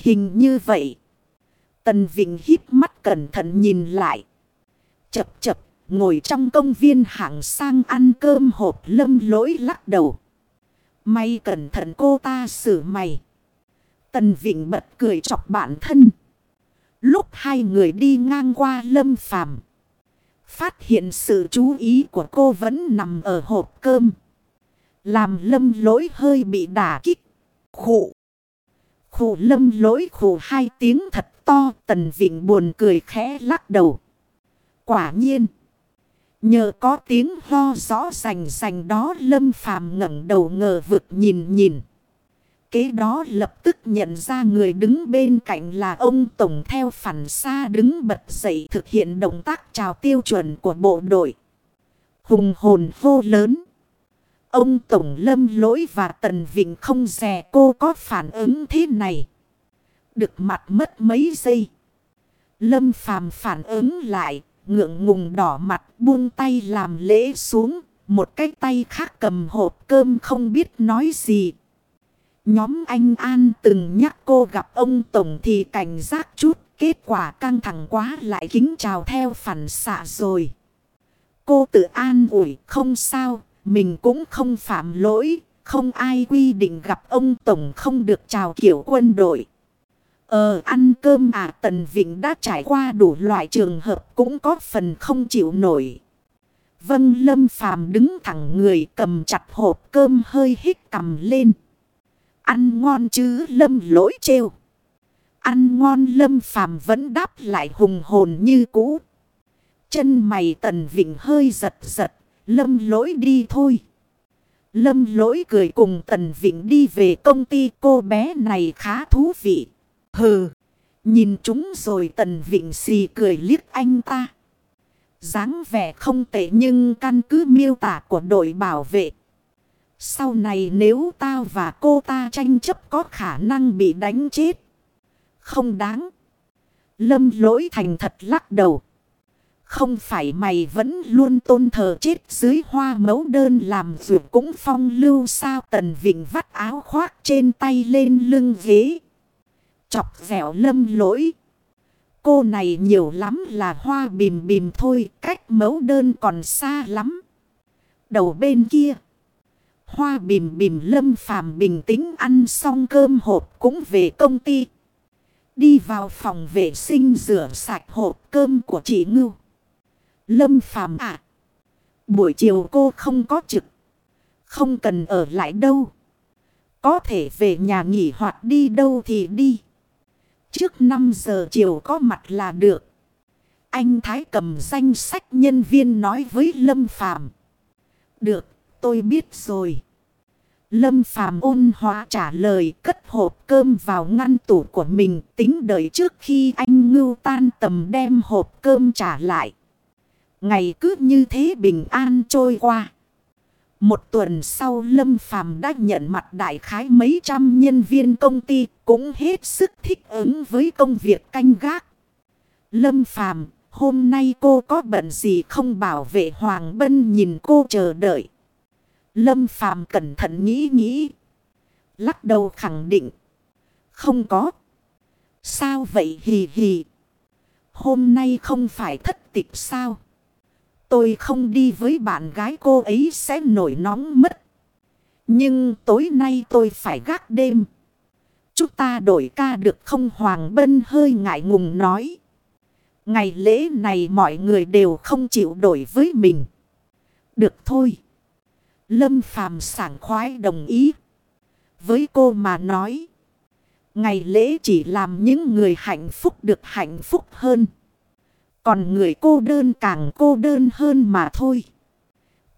Hình như vậy. Tần Vịnh hít mắt cẩn thận nhìn lại. Chập chập, ngồi trong công viên hạng sang ăn cơm hộp lâm lỗi lắc đầu. May cẩn thận cô ta xử mày. Tần Vịnh bật cười chọc bản thân. Lúc hai người đi ngang qua lâm phàm. Phát hiện sự chú ý của cô vẫn nằm ở hộp cơm. Làm lâm lỗi hơi bị đả kích. Khổ. Khủ lâm lỗi khủ hai tiếng thật to. Tần Vịnh buồn cười khẽ lắc đầu. Quả nhiên. Nhờ có tiếng ho rõ rành rành đó, lâm phàm ngẩng đầu ngờ vực nhìn nhìn. Kế đó lập tức nhận ra người đứng bên cạnh là ông Tổng theo phản xa đứng bật dậy thực hiện động tác chào tiêu chuẩn của bộ đội. Hùng hồn vô lớn. Ông Tổng Lâm lỗi và Tần Vịnh không dè cô có phản ứng thế này. Được mặt mất mấy giây. Lâm phàm phản ứng lại, ngượng ngùng đỏ mặt buông tay làm lễ xuống. Một cái tay khác cầm hộp cơm không biết nói gì. Nhóm anh An từng nhắc cô gặp ông Tổng thì cảnh giác chút. Kết quả căng thẳng quá lại kính chào theo phản xạ rồi. Cô tự an ủi không sao. Mình cũng không phạm lỗi. Không ai quy định gặp ông Tổng không được chào kiểu quân đội. Ờ ăn cơm à Tần Vịnh đã trải qua đủ loại trường hợp cũng có phần không chịu nổi. Vâng Lâm Phàm đứng thẳng người, cầm chặt hộp cơm hơi hít cầm lên. Ăn ngon chứ, Lâm, lỗi trêu. Ăn ngon, Lâm Phàm vẫn đáp lại hùng hồn như cũ. Chân mày Tần Vịnh hơi giật giật. Lâm lỗi đi thôi. Lâm lỗi cười cùng Tần Vịnh đi về công ty cô bé này khá thú vị. Hừ. Nhìn chúng rồi Tần Vịnh xì cười liếc anh ta. dáng vẻ không tệ nhưng căn cứ miêu tả của đội bảo vệ. Sau này nếu tao và cô ta tranh chấp có khả năng bị đánh chết. Không đáng. Lâm lỗi thành thật lắc đầu. Không phải mày vẫn luôn tôn thờ chết dưới hoa mấu đơn làm dù cũng phong lưu sao tần vịnh vắt áo khoác trên tay lên lưng ghế. Chọc dẻo lâm lỗi. Cô này nhiều lắm là hoa bìm bìm thôi, cách mấu đơn còn xa lắm. Đầu bên kia. Hoa bìm bìm lâm phàm bình tĩnh ăn xong cơm hộp cũng về công ty. Đi vào phòng vệ sinh rửa sạch hộp cơm của chị Ngưu. Lâm phàm à. Buổi chiều cô không có trực. Không cần ở lại đâu. Có thể về nhà nghỉ hoặc đi đâu thì đi. Trước 5 giờ chiều có mặt là được. Anh Thái cầm danh sách nhân viên nói với Lâm Phàm Được, tôi biết rồi. Lâm Phàm ôn hóa trả lời cất hộp cơm vào ngăn tủ của mình tính đợi trước khi anh ngưu tan tầm đem hộp cơm trả lại. Ngày cứ như thế bình an trôi qua. Một tuần sau Lâm Phàm đã nhận mặt đại khái mấy trăm nhân viên công ty cũng hết sức thích ứng với công việc canh gác. Lâm Phàm, hôm nay cô có bận gì không bảo vệ Hoàng Bân nhìn cô chờ đợi. Lâm Phàm cẩn thận nghĩ nghĩ. Lắc đầu khẳng định. Không có. Sao vậy hì hì. Hôm nay không phải thất tịch sao. Tôi không đi với bạn gái cô ấy sẽ nổi nóng mất. Nhưng tối nay tôi phải gác đêm. Chúng ta đổi ca được không Hoàng Bân hơi ngại ngùng nói. Ngày lễ này mọi người đều không chịu đổi với mình. Được thôi. Lâm Phàm sảng khoái đồng ý. Với cô mà nói. Ngày lễ chỉ làm những người hạnh phúc được hạnh phúc hơn. Còn người cô đơn càng cô đơn hơn mà thôi.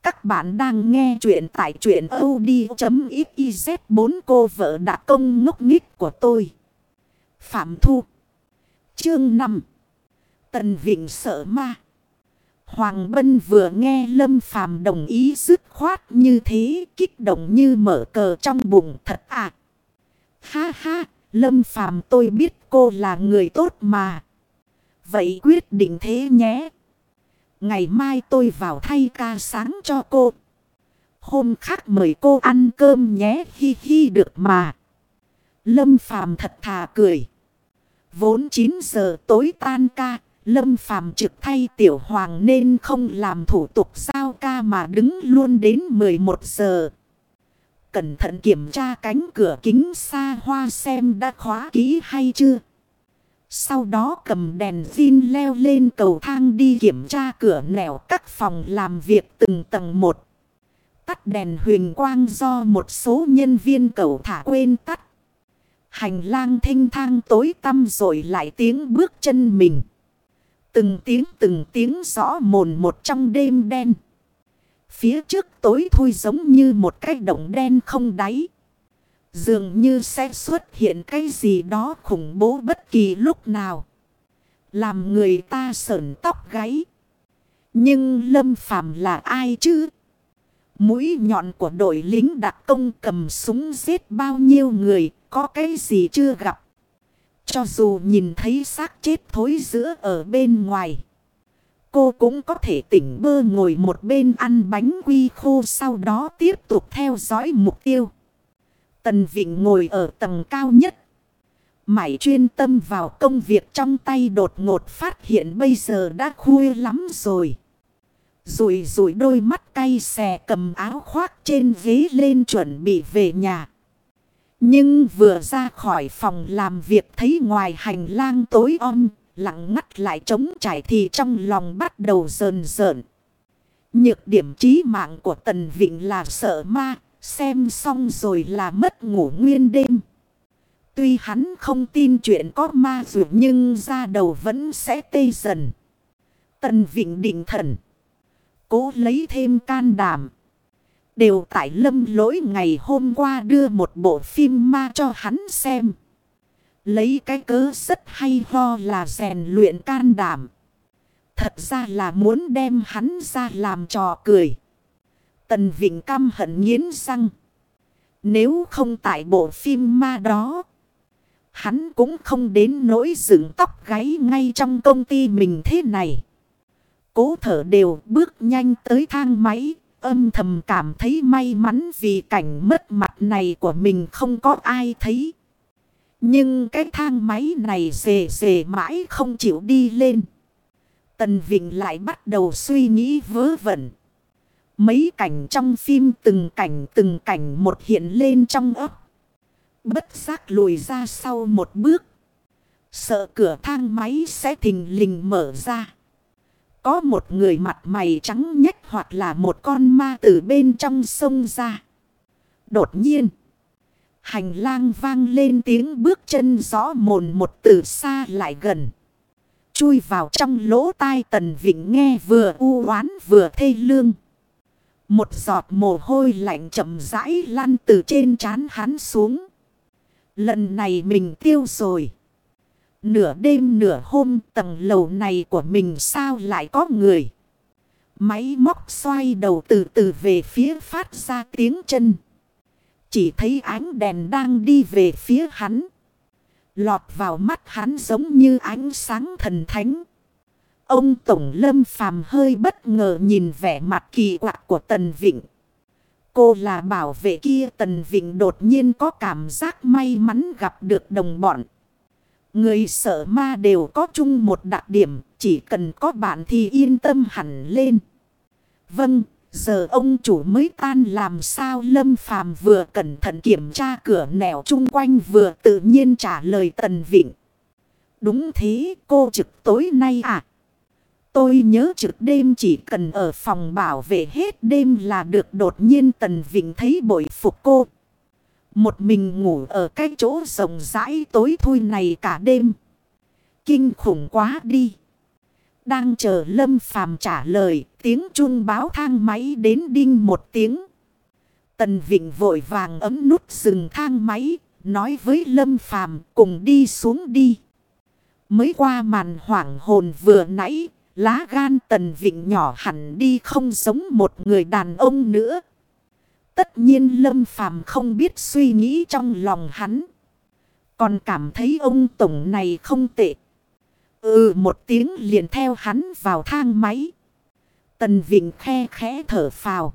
Các bạn đang nghe chuyện tại chuyện od.xyz bốn cô vợ đã công ngốc nghích của tôi. Phạm Thu Chương 5 Tần Vịnh sợ ma Hoàng Bân vừa nghe Lâm Phàm đồng ý dứt khoát như thế, kích động như mở cờ trong bụng thật à. Ha ha, Lâm Phàm tôi biết cô là người tốt mà. Vậy quyết định thế nhé. Ngày mai tôi vào thay ca sáng cho cô. Hôm khác mời cô ăn cơm nhé hi hi được mà. Lâm Phàm thật thà cười. Vốn 9 giờ tối tan ca, Lâm Phàm trực thay tiểu hoàng nên không làm thủ tục giao ca mà đứng luôn đến 11 giờ. Cẩn thận kiểm tra cánh cửa kính xa hoa xem đã khóa kỹ hay chưa. Sau đó cầm đèn zin leo lên cầu thang đi kiểm tra cửa nẻo các phòng làm việc từng tầng một. Tắt đèn huyền quang do một số nhân viên cầu thả quên tắt. Hành lang thanh thang tối tăm rồi lại tiếng bước chân mình. Từng tiếng từng tiếng rõ mồn một trong đêm đen. Phía trước tối thui giống như một cái động đen không đáy. Dường như sẽ xuất hiện cái gì đó khủng bố bất kỳ lúc nào. Làm người ta sởn tóc gáy. Nhưng Lâm Phàm là ai chứ? Mũi nhọn của đội lính đặc công cầm súng giết bao nhiêu người, có cái gì chưa gặp. Cho dù nhìn thấy xác chết thối giữa ở bên ngoài. Cô cũng có thể tỉnh bơ ngồi một bên ăn bánh quy khô sau đó tiếp tục theo dõi mục tiêu. Tần Vịnh ngồi ở tầng cao nhất. Mãi chuyên tâm vào công việc trong tay đột ngột phát hiện bây giờ đã khuya lắm rồi. Rủi rủi đôi mắt cay xè cầm áo khoác trên ghế lên chuẩn bị về nhà. Nhưng vừa ra khỏi phòng làm việc thấy ngoài hành lang tối om, lặng ngắt lại trống trải thì trong lòng bắt đầu rờn rợn. Nhược điểm trí mạng của Tần Vịnh là sợ ma, xem xong rồi là mất ngủ nguyên đêm. Tuy hắn không tin chuyện có ma dược nhưng ra đầu vẫn sẽ tê dần. Tần Vịnh định thần. Cố lấy thêm can đảm. Đều tại lâm lỗi ngày hôm qua đưa một bộ phim ma cho hắn xem. Lấy cái cớ rất hay ho là rèn luyện can đảm. Thật ra là muốn đem hắn ra làm trò cười. Tần Vịnh căm hận nghiến răng. Nếu không tại bộ phim ma đó. Hắn cũng không đến nỗi dựng tóc gáy ngay trong công ty mình thế này. Cố thở đều bước nhanh tới thang máy. Âm thầm cảm thấy may mắn vì cảnh mất mặt này của mình không có ai thấy. Nhưng cái thang máy này dề dề mãi không chịu đi lên. Tần Vịnh lại bắt đầu suy nghĩ vớ vẩn. Mấy cảnh trong phim, từng cảnh từng cảnh một hiện lên trong ấp. Bất giác lùi ra sau một bước. Sợ cửa thang máy sẽ thình lình mở ra. Có một người mặt mày trắng nhách hoặc là một con ma từ bên trong sông ra. Đột nhiên. Hành lang vang lên tiếng bước chân rõ mồn một từ xa lại gần. Chui vào trong lỗ tai tần vịnh nghe vừa u oán vừa thê lương. Một giọt mồ hôi lạnh chậm rãi lăn từ trên trán hắn xuống. Lần này mình tiêu rồi. Nửa đêm nửa hôm tầng lầu này của mình sao lại có người. Máy móc xoay đầu từ từ về phía phát ra tiếng chân. Chỉ thấy ánh đèn đang đi về phía hắn. Lọt vào mắt hắn giống như ánh sáng thần thánh. Ông Tổng Lâm Phàm hơi bất ngờ nhìn vẻ mặt kỳ quặc của Tần Vịnh. Cô là bảo vệ kia Tần Vịnh đột nhiên có cảm giác may mắn gặp được đồng bọn. Người sợ ma đều có chung một đặc điểm, chỉ cần có bạn thì yên tâm hẳn lên. Vâng, giờ ông chủ mới tan làm sao Lâm Phàm vừa cẩn thận kiểm tra cửa nẻo chung quanh vừa tự nhiên trả lời Tần Vịnh. Đúng thế cô trực tối nay à? Tôi nhớ trực đêm chỉ cần ở phòng bảo vệ hết đêm là được đột nhiên Tần Vịnh thấy bội phục cô. Một mình ngủ ở cái chỗ rộng rãi tối thui này cả đêm. Kinh khủng quá đi. Đang chờ Lâm Phàm trả lời, tiếng chuông báo thang máy đến đinh một tiếng. Tần Vịnh vội vàng ấm nút dừng thang máy, nói với Lâm Phàm cùng đi xuống đi. Mới qua màn hoảng hồn vừa nãy, lá gan Tần Vịnh nhỏ hẳn đi không giống một người đàn ông nữa. Tất nhiên Lâm Phàm không biết suy nghĩ trong lòng hắn. Còn cảm thấy ông Tổng này không tệ. Ừ một tiếng liền theo hắn vào thang máy. Tần Vịnh khe khẽ thở phào.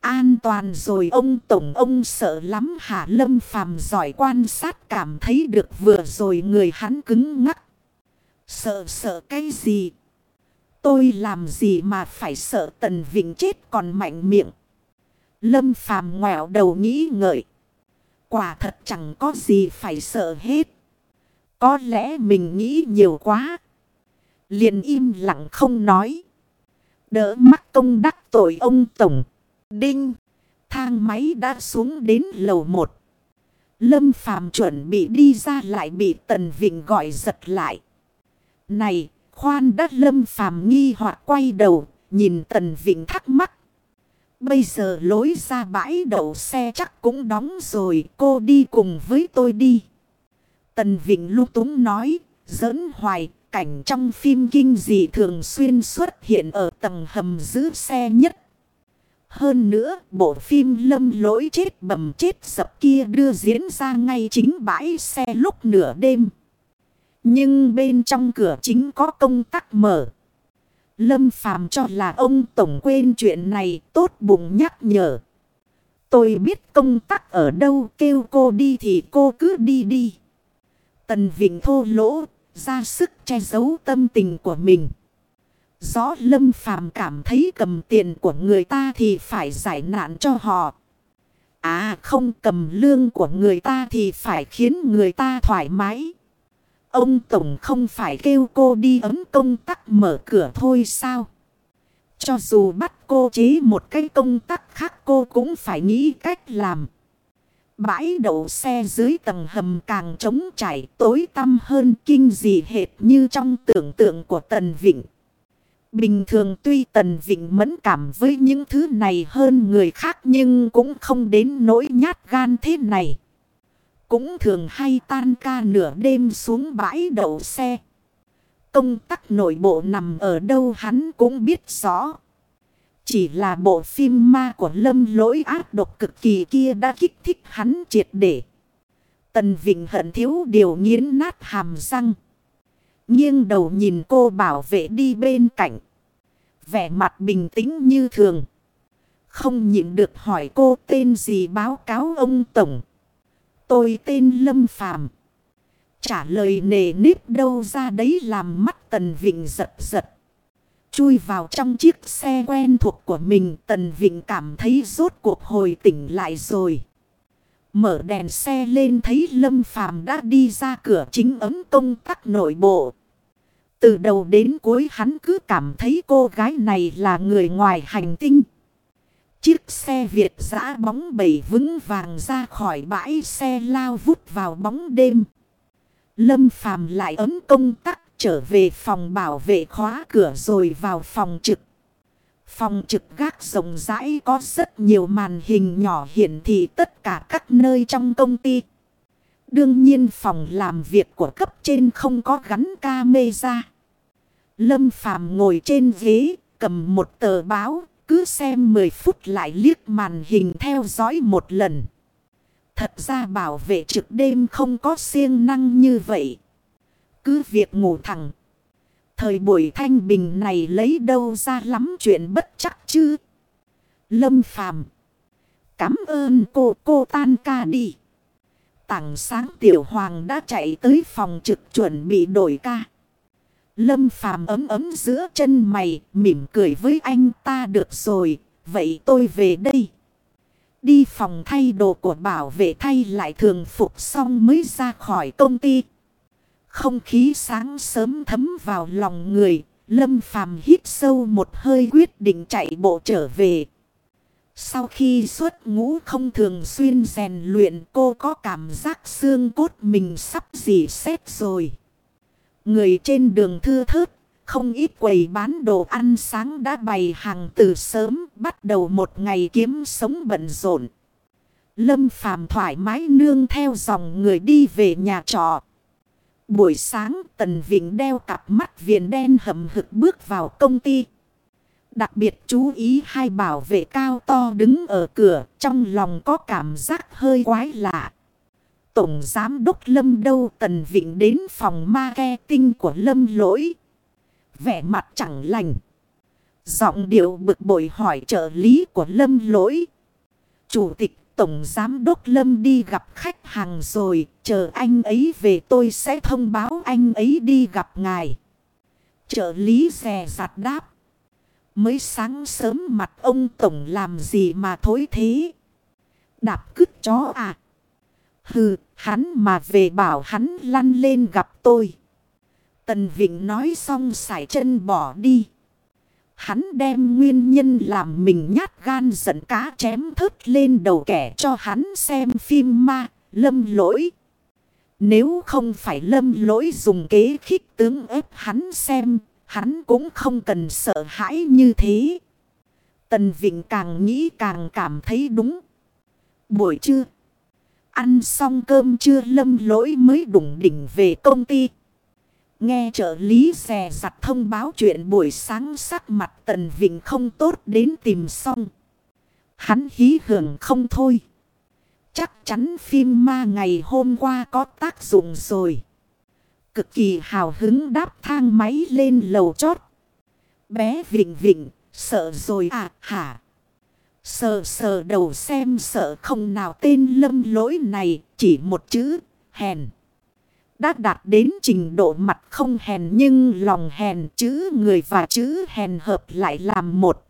An toàn rồi ông Tổng, ông sợ lắm hả Lâm Phàm giỏi quan sát cảm thấy được vừa rồi người hắn cứng ngắc. Sợ sợ cái gì? Tôi làm gì mà phải sợ Tần Vịnh chết còn mạnh miệng. Lâm Phàm ngoẹo đầu nghĩ ngợi. Quả thật chẳng có gì phải sợ hết. Có lẽ mình nghĩ nhiều quá. Liền im lặng không nói. Đỡ mắc công đắc tội ông Tổng. Đinh. Thang máy đã xuống đến lầu một. Lâm Phàm chuẩn bị đi ra lại bị Tần Vịnh gọi giật lại. Này, khoan đã Lâm Phàm nghi hoặc quay đầu, nhìn Tần Vịnh thắc mắc. Bây giờ lối ra bãi đậu xe chắc cũng đóng rồi, cô đi cùng với tôi đi. Tần Vịnh lúc túng nói, giỡn hoài, cảnh trong phim kinh dị thường xuyên xuất hiện ở tầng hầm giữ xe nhất. Hơn nữa, bộ phim lâm lỗi chết bầm chết sập kia đưa diễn ra ngay chính bãi xe lúc nửa đêm. Nhưng bên trong cửa chính có công tắc mở. Lâm Phàm cho là ông Tổng quên chuyện này tốt bụng nhắc nhở. Tôi biết công tắc ở đâu kêu cô đi thì cô cứ đi đi. Tần Vịnh thô lỗ, ra sức che giấu tâm tình của mình. Rõ Lâm Phàm cảm thấy cầm tiền của người ta thì phải giải nạn cho họ. À không cầm lương của người ta thì phải khiến người ta thoải mái. Ông Tổng không phải kêu cô đi ấm công tắc mở cửa thôi sao? Cho dù bắt cô chế một cái công tắc khác cô cũng phải nghĩ cách làm. Bãi đậu xe dưới tầng hầm càng trống trải, tối tăm hơn kinh dị hệt như trong tưởng tượng của Tần Vịnh. Bình thường tuy Tần Vịnh mẫn cảm với những thứ này hơn người khác nhưng cũng không đến nỗi nhát gan thế này. Cũng thường hay tan ca nửa đêm xuống bãi đậu xe. Công tắc nội bộ nằm ở đâu hắn cũng biết rõ. Chỉ là bộ phim ma của lâm lỗi ác độc cực kỳ kia đã kích thích hắn triệt để. Tần Vịnh hận thiếu điều nghiến nát hàm răng. Nghiêng đầu nhìn cô bảo vệ đi bên cạnh. Vẻ mặt bình tĩnh như thường. Không nhịn được hỏi cô tên gì báo cáo ông Tổng. Tôi tên Lâm Phàm Trả lời nề nếp đâu ra đấy làm mắt Tần Vịnh giật giật. Chui vào trong chiếc xe quen thuộc của mình, Tần Vịnh cảm thấy rốt cuộc hồi tỉnh lại rồi. Mở đèn xe lên thấy Lâm Phàm đã đi ra cửa chính ấm công tắc nội bộ. Từ đầu đến cuối hắn cứ cảm thấy cô gái này là người ngoài hành tinh. Chiếc xe Việt giã bóng bẩy vững vàng ra khỏi bãi xe lao vút vào bóng đêm. Lâm Phàm lại ấm công tắc trở về phòng bảo vệ khóa cửa rồi vào phòng trực. Phòng trực gác rộng rãi có rất nhiều màn hình nhỏ hiển thị tất cả các nơi trong công ty. Đương nhiên phòng làm việc của cấp trên không có gắn camera. Lâm Phàm ngồi trên ghế, cầm một tờ báo, cứ xem 10 phút lại liếc màn hình theo dõi một lần. Thật ra bảo vệ trực đêm không có siêng năng như vậy. Cứ việc ngủ thẳng. Thời buổi thanh bình này lấy đâu ra lắm chuyện bất chắc chứ. Lâm Phàm Cảm ơn cô, cô tan ca đi. Tảng sáng tiểu hoàng đã chạy tới phòng trực chuẩn bị đổi ca. Lâm phàm ấm ấm giữa chân mày, mỉm cười với anh ta được rồi, vậy tôi về đây. Đi phòng thay đồ của bảo vệ thay lại thường phục xong mới ra khỏi công ty. Không khí sáng sớm thấm vào lòng người, Lâm phàm hít sâu một hơi quyết định chạy bộ trở về. Sau khi xuất ngũ không thường xuyên rèn luyện cô có cảm giác xương cốt mình sắp dì xét rồi. Người trên đường thưa thớt, không ít quầy bán đồ ăn sáng đã bày hàng từ sớm, bắt đầu một ngày kiếm sống bận rộn. Lâm Phàm thoải mái nương theo dòng người đi về nhà trọ. Buổi sáng Tần Vịnh đeo cặp mắt viền đen hầm hực bước vào công ty. Đặc biệt chú ý hai bảo vệ cao to đứng ở cửa trong lòng có cảm giác hơi quái lạ. Tổng Giám Đốc Lâm đâu Tần Vịnh đến phòng marketing của Lâm lỗi. Vẻ mặt chẳng lành. Giọng điệu bực bội hỏi trợ lý của Lâm lỗi. Chủ tịch Tổng Giám Đốc Lâm đi gặp khách hàng rồi. Chờ anh ấy về tôi sẽ thông báo anh ấy đi gặp ngài. Trợ lý rè rạt đáp. Mới sáng sớm mặt ông Tổng làm gì mà thối thế. Đạp cứt chó à. Hừ, hắn mà về bảo hắn lăn lên gặp tôi. Tần Vịnh nói xong sải chân bỏ đi. Hắn đem nguyên nhân làm mình nhát gan giận cá chém thớt lên đầu kẻ cho hắn xem phim ma, lâm lỗi. Nếu không phải lâm lỗi dùng kế khích tướng ép hắn xem, hắn cũng không cần sợ hãi như thế. Tần Vịnh càng nghĩ càng cảm thấy đúng. Buổi trưa, ăn xong cơm chưa lâm lỗi mới đủng đỉnh về công ty. Nghe trợ lý xè giặt thông báo chuyện buổi sáng sắc mặt Tần Vịnh không tốt đến tìm xong. Hắn hí hưởng không thôi. Chắc chắn phim ma ngày hôm qua có tác dụng rồi. Cực kỳ hào hứng đáp thang máy lên lầu chót. Bé Vịnh Vịnh, sợ rồi à hả? Sờ sờ đầu xem sợ không nào tên lâm lỗi này, chỉ một chữ, hèn đã đạt đến trình độ mặt không hèn nhưng lòng hèn chữ người và chữ hèn hợp lại làm một.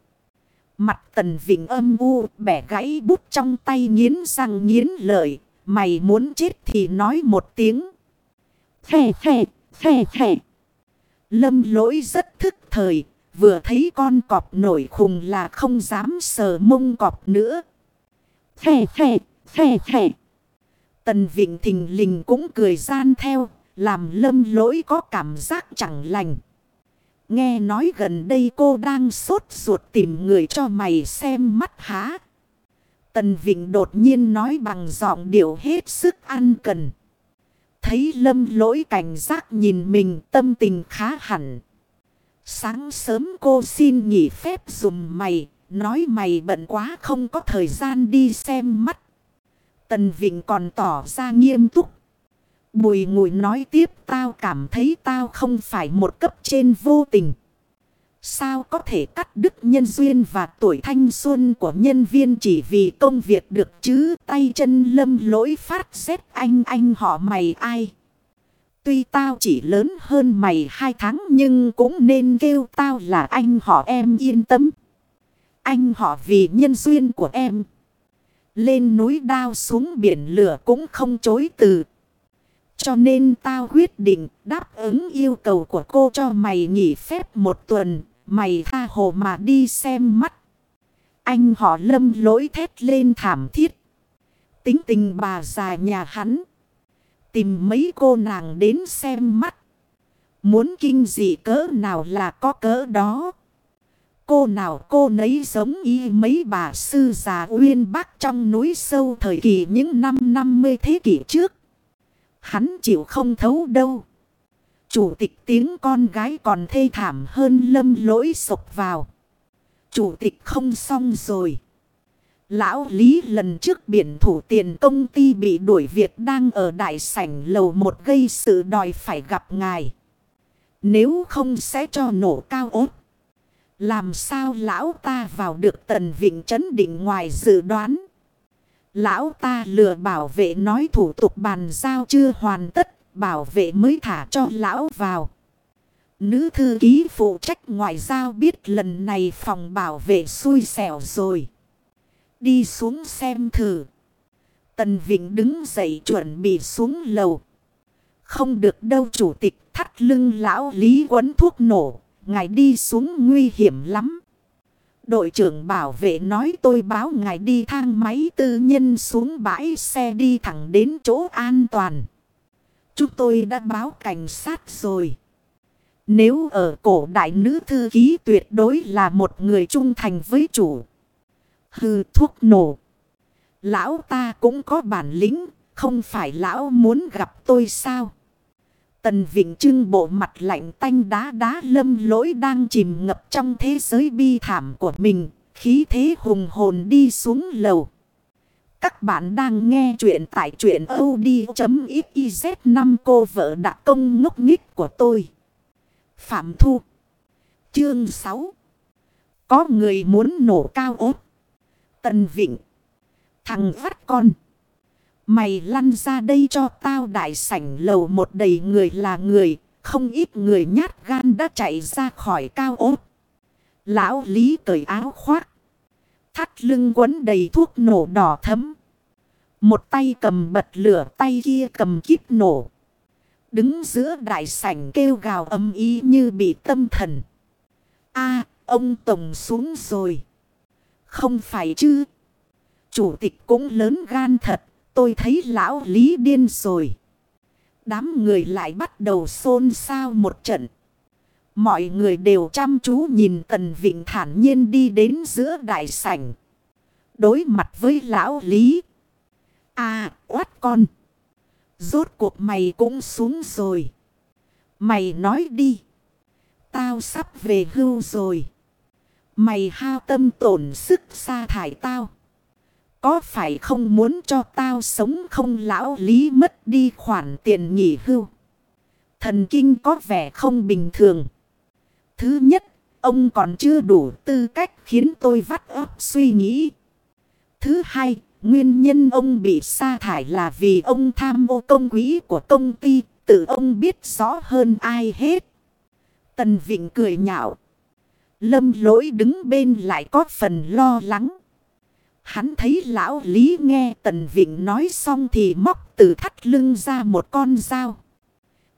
Mặt tần vịnh âm u bẻ gãy bút trong tay nghiến răng nghiến lợi. Mày muốn chết thì nói một tiếng. Phè phè phè phè. Lâm lỗi rất thức thời. Vừa thấy con cọp nổi khùng là không dám sờ mông cọp nữa. Phè phè phè phè. Tần Vịnh Thình Lình cũng cười gian theo, làm lâm lỗi có cảm giác chẳng lành. Nghe nói gần đây cô đang sốt ruột tìm người cho mày xem mắt há. Tần Vịnh đột nhiên nói bằng giọng điệu hết sức ăn cần. Thấy lâm lỗi cảnh giác nhìn mình tâm tình khá hẳn. Sáng sớm cô xin nghỉ phép dùm mày, nói mày bận quá không có thời gian đi xem mắt. Tần Vịnh còn tỏ ra nghiêm túc. Bùi ngùi nói tiếp tao cảm thấy tao không phải một cấp trên vô tình. Sao có thể cắt đứt nhân duyên và tuổi thanh xuân của nhân viên chỉ vì công việc được chứ tay chân lâm lỗi phát xét anh anh họ mày ai. Tuy tao chỉ lớn hơn mày hai tháng nhưng cũng nên kêu tao là anh họ em yên tâm. Anh họ vì nhân duyên của em. Lên núi đao xuống biển lửa cũng không chối từ. Cho nên tao quyết định đáp ứng yêu cầu của cô cho mày nghỉ phép một tuần. Mày tha hồ mà đi xem mắt. Anh họ lâm lỗi thét lên thảm thiết. Tính tình bà già nhà hắn. Tìm mấy cô nàng đến xem mắt. Muốn kinh dị cỡ nào là có cỡ đó. Cô nào cô nấy giống y mấy bà sư già uyên bác trong núi sâu thời kỳ những năm 50 thế kỷ trước. Hắn chịu không thấu đâu. Chủ tịch tiếng con gái còn thê thảm hơn lâm lỗi sộc vào. Chủ tịch không xong rồi. Lão Lý lần trước biển thủ tiền công ty bị đuổi việc đang ở đại sảnh lầu một gây sự đòi phải gặp ngài. Nếu không sẽ cho nổ cao ốt. Làm sao lão ta vào được tần vịnh chấn định ngoài dự đoán. Lão ta lừa bảo vệ nói thủ tục bàn giao chưa hoàn tất, bảo vệ mới thả cho lão vào. Nữ thư ký phụ trách ngoại giao biết lần này phòng bảo vệ xui xẻo rồi. Đi xuống xem thử. Tần Vịnh đứng dậy chuẩn bị xuống lầu. Không được đâu chủ tịch, thắt lưng lão lý quấn thuốc nổ. Ngài đi xuống nguy hiểm lắm. Đội trưởng bảo vệ nói tôi báo ngài đi thang máy tư nhân xuống bãi xe đi thẳng đến chỗ an toàn. Chúng tôi đã báo cảnh sát rồi. Nếu ở cổ đại nữ thư ký tuyệt đối là một người trung thành với chủ. Hừ thuốc nổ. Lão ta cũng có bản lĩnh, không phải lão muốn gặp tôi sao? Tần Vịnh Trưng bộ mặt lạnh tanh đá đá lâm lỗi đang chìm ngập trong thế giới bi thảm của mình. Khí thế hùng hồn đi xuống lầu. Các bạn đang nghe chuyện tại chuyện od.xyz năm cô vợ đã công ngốc nghích của tôi. Phạm Thu Chương 6 Có người muốn nổ cao ốt. Tần Vịnh. Thằng vắt con. Mày lăn ra đây cho tao đại sảnh lầu một đầy người là người. Không ít người nhát gan đã chạy ra khỏi cao ốt. Lão Lý cởi áo khoác. Thắt lưng quấn đầy thuốc nổ đỏ thấm. Một tay cầm bật lửa, tay kia cầm kíp nổ. Đứng giữa đại sảnh kêu gào âm ý như bị tâm thần. a, ông Tổng xuống rồi. Không phải chứ. Chủ tịch cũng lớn gan thật. Tôi thấy lão lý điên rồi. Đám người lại bắt đầu xôn xao một trận. Mọi người đều chăm chú nhìn Tần Vịnh thản nhiên đi đến giữa đại sảnh. Đối mặt với lão lý. À, quát con. Rốt cuộc mày cũng xuống rồi. Mày nói đi. Tao sắp về hưu rồi. Mày hao tâm tổn sức sa thải tao. Có phải không muốn cho tao sống không lão lý mất đi khoản tiền nghỉ hưu? Thần kinh có vẻ không bình thường. Thứ nhất, ông còn chưa đủ tư cách khiến tôi vắt óc suy nghĩ. Thứ hai, nguyên nhân ông bị sa thải là vì ông tham ô công quỹ của công ty, tự ông biết rõ hơn ai hết. Tần Vịnh cười nhạo. Lâm lỗi đứng bên lại có phần lo lắng. Hắn thấy lão Lý nghe Tần Vịnh nói xong thì móc từ thắt lưng ra một con dao.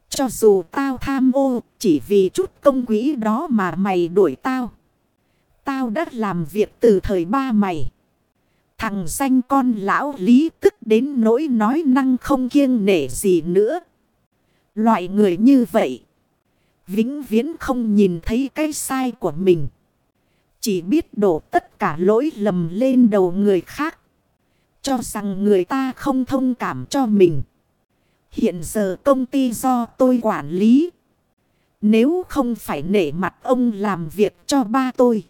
Cho dù tao tham ô, chỉ vì chút công quỹ đó mà mày đuổi tao. Tao đã làm việc từ thời ba mày. Thằng danh con lão Lý tức đến nỗi nói năng không kiêng nể gì nữa. Loại người như vậy. Vĩnh viễn không nhìn thấy cái sai của mình. Chỉ biết đổ tất cả lỗi lầm lên đầu người khác. Cho rằng người ta không thông cảm cho mình. Hiện giờ công ty do tôi quản lý. Nếu không phải nể mặt ông làm việc cho ba tôi.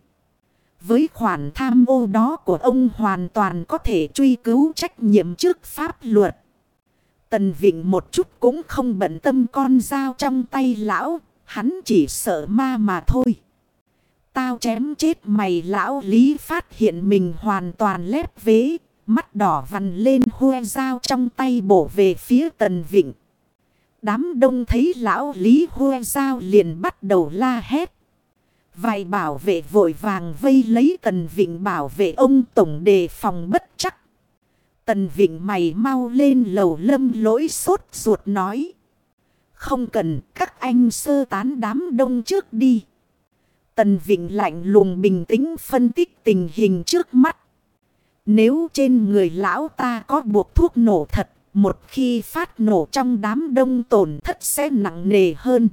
Với khoản tham ô đó của ông hoàn toàn có thể truy cứu trách nhiệm trước pháp luật. Tần Vịnh một chút cũng không bận tâm con dao trong tay lão. Hắn chỉ sợ ma mà thôi. Tao chém chết mày lão lý phát hiện mình hoàn toàn lép vế. Mắt đỏ vằn lên hue dao trong tay bổ về phía tần vịnh. Đám đông thấy lão lý hue dao liền bắt đầu la hét. Vài bảo vệ vội vàng vây lấy tần vịnh bảo vệ ông tổng đề phòng bất chắc. Tần vịnh mày mau lên lầu lâm lỗi sốt ruột nói. Không cần các anh sơ tán đám đông trước đi. Tần Vịnh lạnh lùng bình tĩnh phân tích tình hình trước mắt. Nếu trên người lão ta có buộc thuốc nổ thật, một khi phát nổ trong đám đông tổn thất sẽ nặng nề hơn.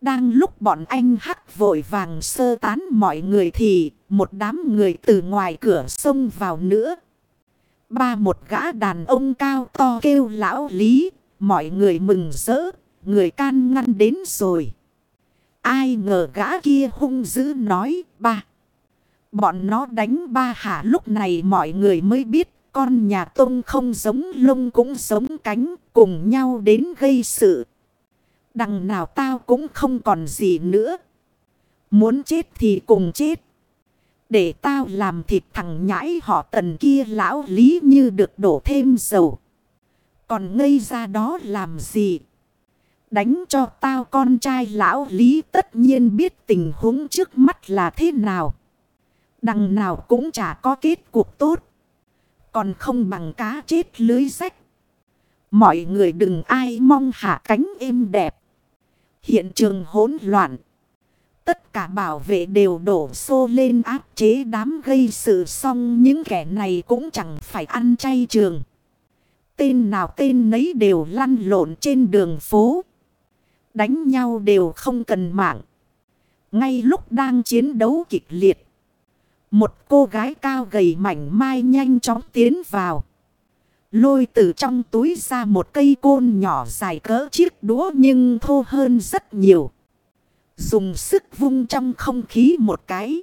Đang lúc bọn anh hắc vội vàng sơ tán mọi người thì một đám người từ ngoài cửa xông vào nữa. Ba một gã đàn ông cao to kêu lão lý, mọi người mừng rỡ, người can ngăn đến rồi. Ai ngờ gã kia hung dữ nói, ba. Bọn nó đánh ba hả lúc này mọi người mới biết, con nhà tông không giống lông cũng giống cánh, cùng nhau đến gây sự. Đằng nào tao cũng không còn gì nữa. Muốn chết thì cùng chết. Để tao làm thịt thằng nhãi họ tần kia lão lý như được đổ thêm dầu. Còn ngây ra đó làm gì? Đánh cho tao con trai lão lý tất nhiên biết tình huống trước mắt là thế nào. Đằng nào cũng chả có kết cuộc tốt. Còn không bằng cá chết lưới rách. Mọi người đừng ai mong hạ cánh êm đẹp. Hiện trường hỗn loạn. Tất cả bảo vệ đều đổ xô lên áp chế đám gây sự xong những kẻ này cũng chẳng phải ăn chay trường. Tên nào tên nấy đều lăn lộn trên đường phố. Đánh nhau đều không cần mạng. Ngay lúc đang chiến đấu kịch liệt. Một cô gái cao gầy mảnh mai nhanh chóng tiến vào. Lôi từ trong túi ra một cây côn nhỏ dài cỡ chiếc đũa nhưng thô hơn rất nhiều. Dùng sức vung trong không khí một cái.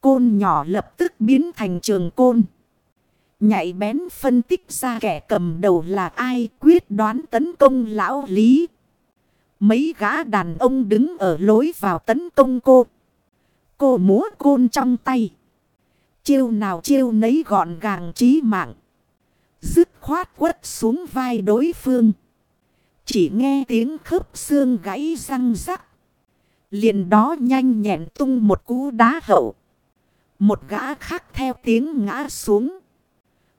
Côn nhỏ lập tức biến thành trường côn. Nhạy bén phân tích ra kẻ cầm đầu là ai, quyết đoán tấn công lão lý. Mấy gã đàn ông đứng ở lối vào tấn công cô. Cô múa côn trong tay. Chiêu nào chiêu nấy gọn gàng trí mạng. Dứt khoát quất xuống vai đối phương. Chỉ nghe tiếng khớp xương gãy răng rắc. Liền đó nhanh nhẹn tung một cú đá hậu. Một gã khác theo tiếng ngã xuống.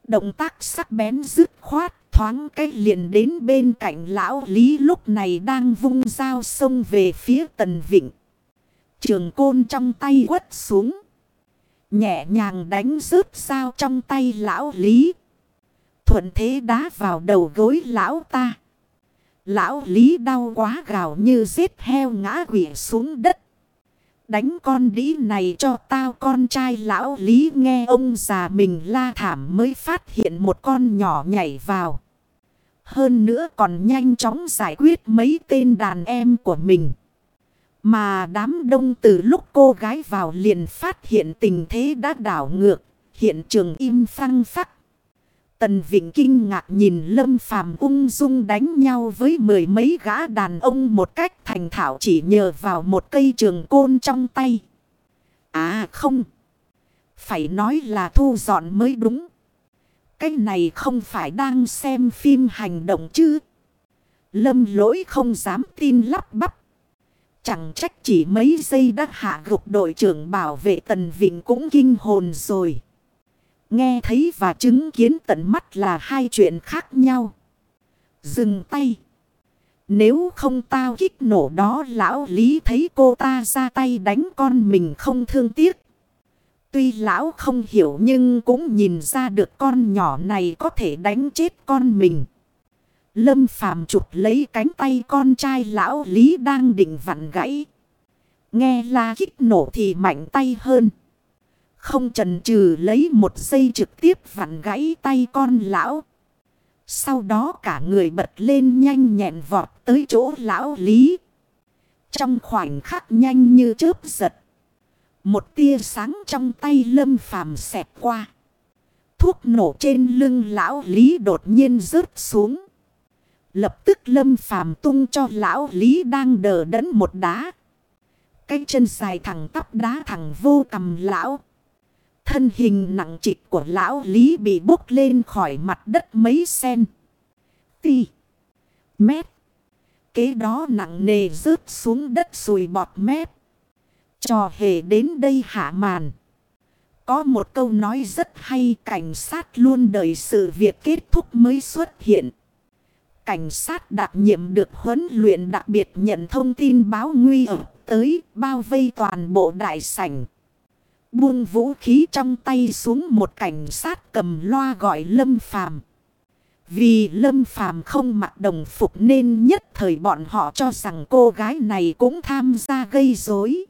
Động tác sắc bén dứt khoát thoáng cách liền đến bên cạnh lão lý lúc này đang vung dao sông về phía tần vịnh. Trường côn trong tay quất xuống. Nhẹ nhàng đánh rớt dao trong tay lão lý. Thuận thế đá vào đầu gối lão ta. Lão lý đau quá gào như giết heo ngã quỷ xuống đất. Đánh con đĩ này cho tao, con trai lão lý nghe ông già mình la thảm mới phát hiện một con nhỏ nhảy vào. Hơn nữa còn nhanh chóng giải quyết mấy tên đàn em của mình. Mà đám đông từ lúc cô gái vào liền phát hiện tình thế đã đảo ngược. Hiện trường im phăng phắc. Tần Vịnh kinh ngạc nhìn Lâm Phàm ung dung đánh nhau với mười mấy gã đàn ông một cách thành thạo chỉ nhờ vào một cây trường côn trong tay. À không. Phải nói là thu dọn mới đúng. Cái này không phải đang xem phim hành động chứ. Lâm lỗi không dám tin lắp bắp. Chẳng trách chỉ mấy giây đã hạ gục đội trưởng bảo vệ Tần Vịnh cũng kinh hồn rồi. Nghe thấy và chứng kiến tận mắt là hai chuyện khác nhau. Dừng tay. Nếu không tao kích nổ đó, lão lý thấy cô ta ra tay đánh con mình không thương tiếc. Tuy lão không hiểu nhưng cũng nhìn ra được con nhỏ này có thể đánh chết con mình. Lâm phàm chụp lấy cánh tay con trai lão lý đang định vặn gãy. Nghe la kích nổ thì mạnh tay hơn. Không chần chừ lấy một giây trực tiếp vặn gãy tay con lão. Sau đó cả người bật lên nhanh nhẹn vọt tới chỗ lão lý. Trong khoảnh khắc nhanh như chớp giật. Một tia sáng trong tay lâm phàm xẹt qua. Thuốc nổ trên lưng lão lý đột nhiên rớt xuống. Lập tức lâm phàm tung cho lão lý đang đờ đẫn một đá. Cái chân dài thẳng tắp đá thẳng vô cầm lão. Thân hình nặng trịch của lão Lý bị bốc lên khỏi mặt đất mấy sen. Ti. Mét. Kế đó nặng nề rớt xuống đất sùi bọt mép. Trò hề đến đây hạ màn. Có một câu nói rất hay, cảnh sát luôn đợi sự việc kết thúc mới xuất hiện. Cảnh sát đặc nhiệm được huấn luyện đặc biệt nhận thông tin báo nguy ở tới, bao vây toàn bộ đại sảnh. Buông vũ khí trong tay xuống một cảnh sát cầm loa gọi Lâm Phàm. Vì Lâm Phàm không mặc đồng phục nên nhất thời bọn họ cho rằng cô gái này cũng tham gia gây rối.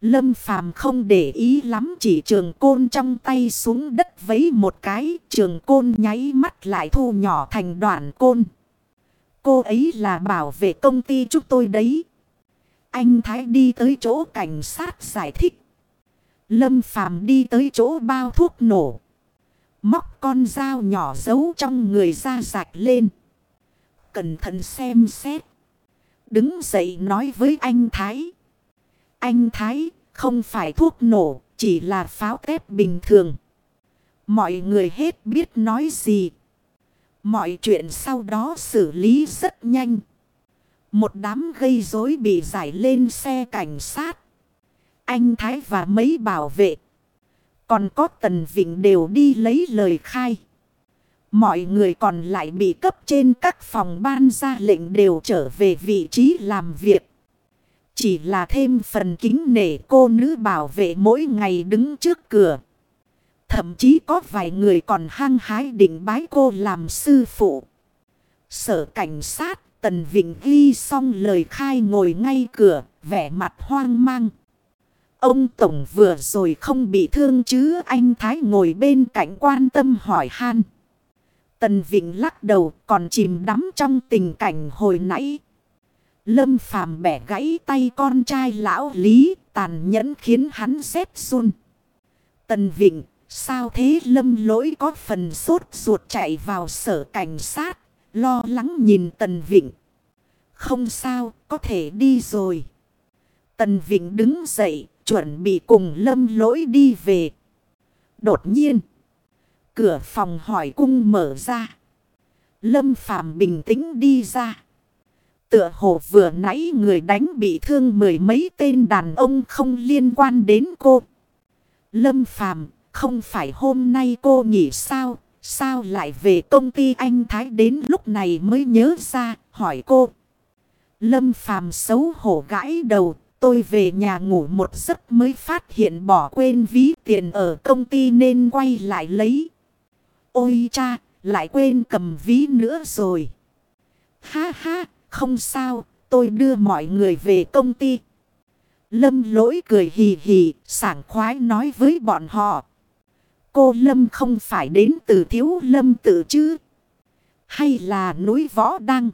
Lâm Phàm không để ý lắm chỉ trường côn trong tay xuống đất vấy một cái, trường côn nháy mắt lại thu nhỏ thành đoạn côn. Cô ấy là bảo vệ công ty chúng tôi đấy. Anh Thái đi tới chỗ cảnh sát giải thích. Lâm Phàm đi tới chỗ bao thuốc nổ. Móc con dao nhỏ giấu trong người ra rạch lên. Cẩn thận xem xét. Đứng dậy nói với anh Thái. Anh Thái không phải thuốc nổ, chỉ là pháo tép bình thường. Mọi người hết biết nói gì. Mọi chuyện sau đó xử lý rất nhanh. Một đám gây rối bị giải lên xe cảnh sát. Anh Thái và mấy bảo vệ. Còn có Tần Vịnh đều đi lấy lời khai. Mọi người còn lại bị cấp trên các phòng ban ra lệnh đều trở về vị trí làm việc. Chỉ là thêm phần kính nể cô nữ bảo vệ mỗi ngày đứng trước cửa. Thậm chí có vài người còn hăng hái định bái cô làm sư phụ. Sở cảnh sát Tần Vịnh ghi xong lời khai ngồi ngay cửa, vẻ mặt hoang mang. Ông Tổng vừa rồi không bị thương chứ anh Thái ngồi bên cạnh quan tâm hỏi han. Tần Vịnh lắc đầu, còn chìm đắm trong tình cảnh hồi nãy. Lâm Phàm bẻ gãy tay con trai lão Lý, tàn nhẫn khiến hắn rét run. Tần Vịnh, sao thế Lâm lỗi có phần sốt ruột chạy vào sở cảnh sát. Lo lắng nhìn Tần Vịnh. Không sao, có thể đi rồi. Tần Vịnh đứng dậy chuẩn bị cùng lâm lỗi đi về. Đột nhiên, cửa phòng hỏi cung mở ra. Lâm Phàm bình tĩnh đi ra. Tựa hồ vừa nãy người đánh bị thương mười mấy tên đàn ông không liên quan đến cô. Lâm Phàm không phải hôm nay cô nghỉ sao? Sao lại về công ty anh Thái đến lúc này mới nhớ ra hỏi cô. Lâm Phàm xấu hổ gãi đầu. Tôi về nhà ngủ một giấc mới phát hiện bỏ quên ví tiền ở công ty nên quay lại lấy. Ôi cha, lại quên cầm ví nữa rồi. Ha ha, không sao, tôi đưa mọi người về công ty. Lâm lỗi cười hì hì, sảng khoái nói với bọn họ. Cô Lâm không phải đến từ thiếu Lâm tự chứ? Hay là núi võ đăng?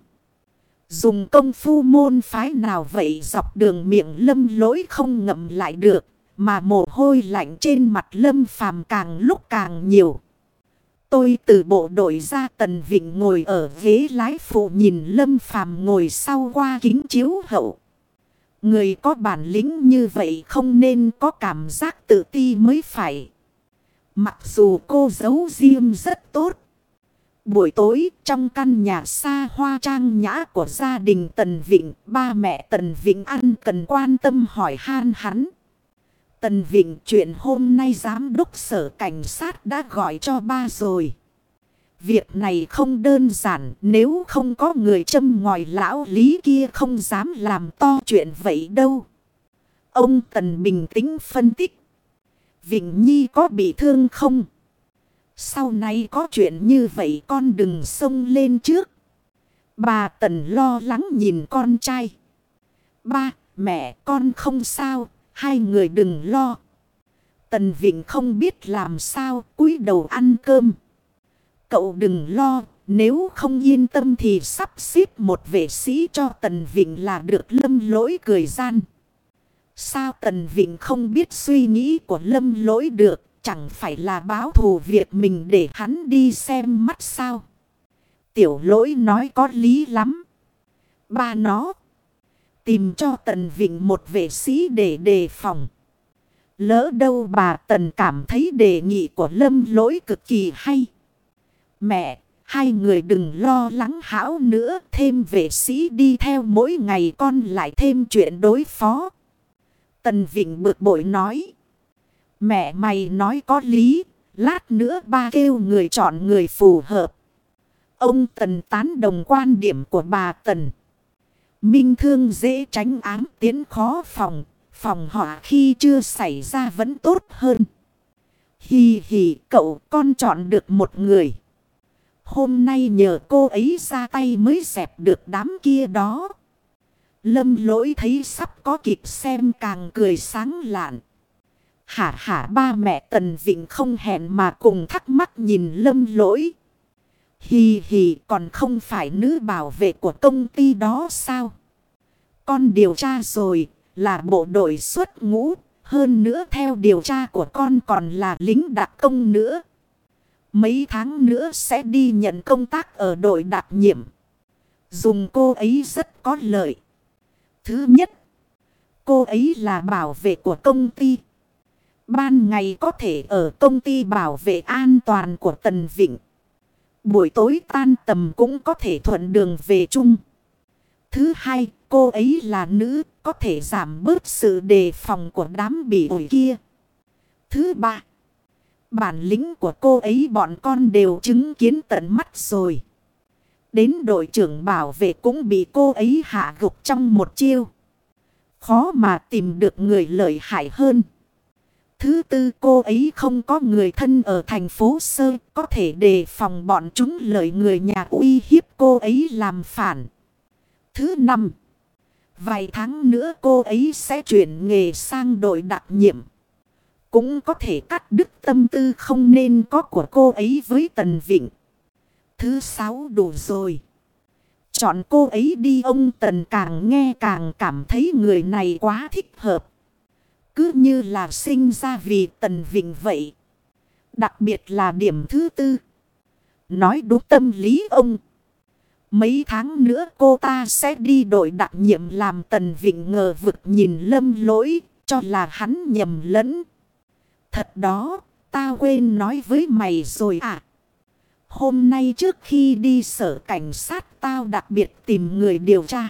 Dùng công phu môn phái nào vậy dọc đường miệng Lâm lỗi không ngậm lại được. Mà mồ hôi lạnh trên mặt Lâm phàm càng lúc càng nhiều. Tôi từ bộ đội ra Tần Vịnh ngồi ở ghế lái phụ nhìn Lâm Phàm ngồi sau qua kính chiếu hậu. Người có bản lĩnh như vậy không nên có cảm giác tự ti mới phải. Mặc dù cô giấu riêng rất tốt. Buổi tối trong căn nhà xa hoa trang nhã của gia đình Tần Vịnh, ba mẹ Tần Vịnh ăn cần quan tâm hỏi han hắn. Tần Vịnh chuyện hôm nay giám đốc sở cảnh sát đã gọi cho ba rồi. Việc này không đơn giản nếu không có người châm ngòi lão lý kia không dám làm to chuyện vậy đâu. Ông Tần bình tĩnh phân tích. Vịnh Nhi có bị thương không? Sau này có chuyện như vậy con đừng xông lên trước. Bà Tần lo lắng nhìn con trai. Ba, mẹ con không sao, Hai người đừng lo. Tần Vịnh không biết làm sao cúi đầu ăn cơm. Cậu đừng lo. Nếu không yên tâm thì sắp xếp một vệ sĩ cho Tần Vịnh là được lâm lỗi cười gian. Sao Tần Vịnh không biết suy nghĩ của lâm lỗi được. Chẳng phải là báo thù việc mình để hắn đi xem mắt sao. Tiểu lỗi nói có lý lắm. Ba nó. Tìm cho Tần Vịnh một vệ sĩ để đề phòng. Lỡ đâu bà Tần cảm thấy đề nghị của Lâm lỗi cực kỳ hay. Mẹ, hai người đừng lo lắng hão nữa. Thêm vệ sĩ đi theo mỗi ngày con lại thêm chuyện đối phó. Tần Vịnh bực bội nói. Mẹ mày nói có lý. Lát nữa ba kêu người chọn người phù hợp. Ông Tần tán đồng quan điểm của bà Tần. Minh thương dễ tránh ám tiến khó phòng. Phòng họa khi chưa xảy ra vẫn tốt hơn. Hì hì, cậu con chọn được một người. Hôm nay nhờ cô ấy ra tay mới dẹp được đám kia đó. Lâm lỗi thấy sắp có kịp xem càng cười sáng lạn. Hả hả ba mẹ Tần Vịnh không hẹn mà cùng thắc mắc nhìn lâm lỗi. Hì hì còn không phải nữ bảo vệ của công ty đó sao? Con điều tra rồi là bộ đội xuất ngũ. Hơn nữa theo điều tra của con còn là lính đặc công nữa. Mấy tháng nữa sẽ đi nhận công tác ở đội đặc nhiệm. Dùng cô ấy rất có lợi. Thứ nhất, cô ấy là bảo vệ của công ty. Ban ngày có thể ở công ty bảo vệ an toàn của Tần Vịnh. Buổi tối tan tầm cũng có thể thuận đường về chung. Thứ hai, cô ấy là nữ, có thể giảm bớt sự đề phòng của đám bị ổi kia. Thứ ba, bản lĩnh của cô ấy bọn con đều chứng kiến tận mắt rồi. Đến đội trưởng bảo vệ cũng bị cô ấy hạ gục trong một chiêu. Khó mà tìm được người lợi hại hơn. Thứ tư, cô ấy không có người thân ở thành phố Sơ, có thể đề phòng bọn chúng lợi người nhà uy hiếp cô ấy làm phản. Thứ năm. Vài tháng nữa cô ấy sẽ chuyển nghề sang đội đặc nhiệm. Cũng có thể cắt đứt tâm tư không nên có của cô ấy với Tần Vịnh. Thứ sáu, đủ rồi. Chọn cô ấy đi, ông Tần càng nghe càng cảm thấy người này quá thích hợp. Cứ như là sinh ra vì Tần Vịnh vậy. Đặc biệt là điểm thứ tư. Nói đúng tâm lý ông. Mấy tháng nữa cô ta sẽ đi đội đặc nhiệm làm tần vịnh ngờ vực nhìn lâm lỗi. cho là hắn nhầm lẫn. Thật đó, ta quên nói với mày rồi à. Hôm nay trước khi đi sở cảnh sát tao đặc biệt tìm người điều tra.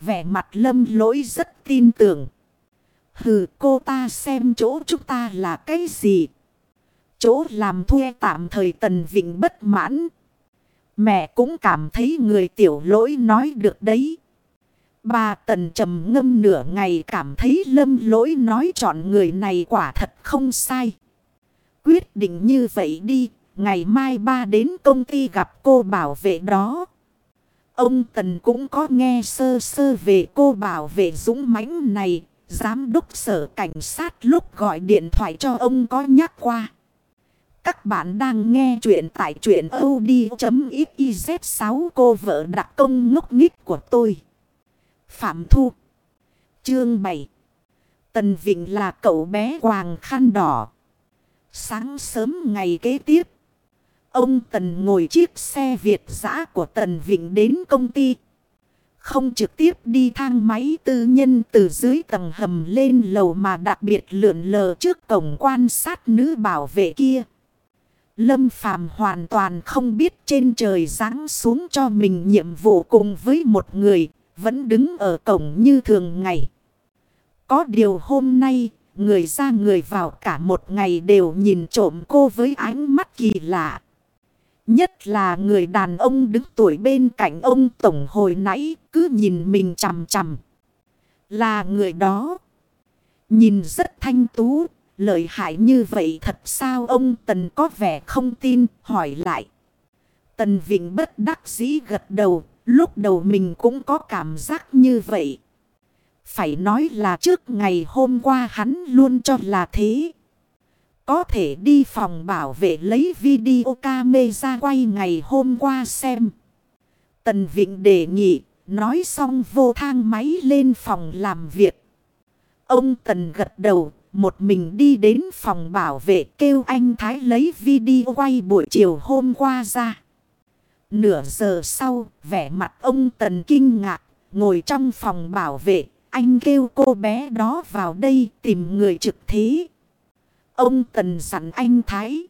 Vẻ mặt lâm lỗi rất tin tưởng. Hừ cô ta xem chỗ chúng ta là cái gì. Chỗ làm thuê tạm thời Tần Vịnh bất mãn. Mẹ cũng cảm thấy người tiểu lỗi nói được đấy. Bà Tần trầm ngâm nửa ngày cảm thấy lâm lỗi nói chọn người này quả thật không sai. Quyết định như vậy đi, ngày mai ba đến công ty gặp cô bảo vệ đó. Ông Tần cũng có nghe sơ sơ về cô bảo vệ dũng mãnh này, giám đốc sở cảnh sát lúc gọi điện thoại cho ông có nhắc qua. Các bạn đang nghe chuyện tại chuyện od.xyz 6 cô vợ đặc công ngốc nghích của tôi. Phạm Thu Chương 7 Tần Vịnh là cậu bé quàng khăn đỏ. Sáng sớm ngày kế tiếp. Ông Tần ngồi chiếc xe Việt giã của Tần Vịnh đến công ty. Không trực tiếp đi thang máy tư nhân từ dưới tầng hầm lên lầu mà đặc biệt lượn lờ trước cổng quan sát nữ bảo vệ kia. Lâm Phàm hoàn toàn không biết trên trời giáng xuống cho mình nhiệm vụ cùng với một người, vẫn đứng ở cổng như thường ngày. Có điều hôm nay, người ra người vào cả một ngày đều nhìn trộm cô với ánh mắt kỳ lạ. Nhất là người đàn ông đứng tuổi bên cạnh ông Tổng hồi nãy cứ nhìn mình chằm chằm. Là người đó. Nhìn rất thanh tú, lợi hại như vậy thật sao ông Tần có vẻ không tin, hỏi lại. Tần Vịnh bất đắc dĩ gật đầu, lúc đầu mình cũng có cảm giác như vậy. Phải nói là trước ngày hôm qua hắn luôn cho là thế. Có thể đi phòng bảo vệ lấy video camera quay ngày hôm qua xem. Tần Vịnh đề nghị, nói xong vô thang máy lên phòng làm việc. Ông Tần gật đầu, một mình đi đến phòng bảo vệ kêu anh Thái lấy video quay buổi chiều hôm qua ra. Nửa giờ sau, vẻ mặt ông Tần kinh ngạc, ngồi trong phòng bảo vệ, anh kêu cô bé đó vào đây tìm người trực thí. Ông Tần dặn anh Thái.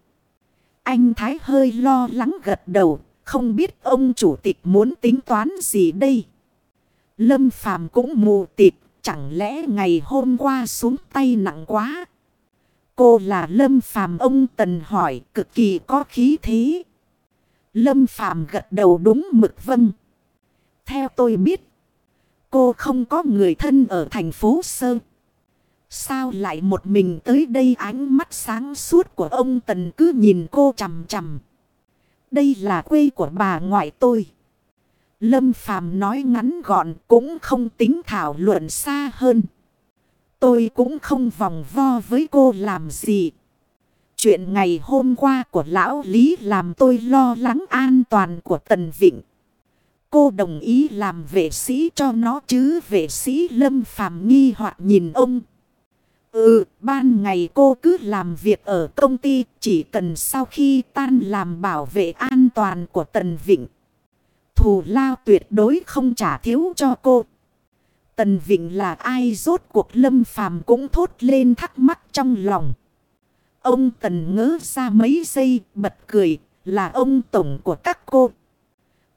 Anh Thái hơi lo lắng gật đầu, không biết ông chủ tịch muốn tính toán gì đây. Lâm Phàm cũng mù tịt, chẳng lẽ ngày hôm qua xuống tay nặng quá. Cô là Lâm Phàm ông Tần hỏi cực kỳ có khí thế. Lâm Phàm gật đầu đúng mực vâng. Theo tôi biết, cô không có người thân ở thành phố sơn. Sao lại một mình tới đây ánh mắt sáng suốt của ông Tần cứ nhìn cô chằm chằm. Đây là quê của bà ngoại tôi. Lâm Phàm nói ngắn gọn cũng không tính thảo luận xa hơn. Tôi cũng không vòng vo với cô làm gì. Chuyện ngày hôm qua của lão Lý làm tôi lo lắng an toàn của Tần Vịnh. Cô đồng ý làm vệ sĩ cho nó chứ vệ sĩ Lâm Phàm nghi hoặc nhìn ông. Ừ, ban ngày cô cứ làm việc ở công ty chỉ cần sau khi tan làm bảo vệ an toàn của Tần Vịnh. Thù lao tuyệt đối không trả thiếu cho cô. Tần Vịnh là ai rốt cuộc lâm phàm cũng thốt lên thắc mắc trong lòng. Ông Tần ngỡ ra mấy giây bật cười là ông Tổng của các cô.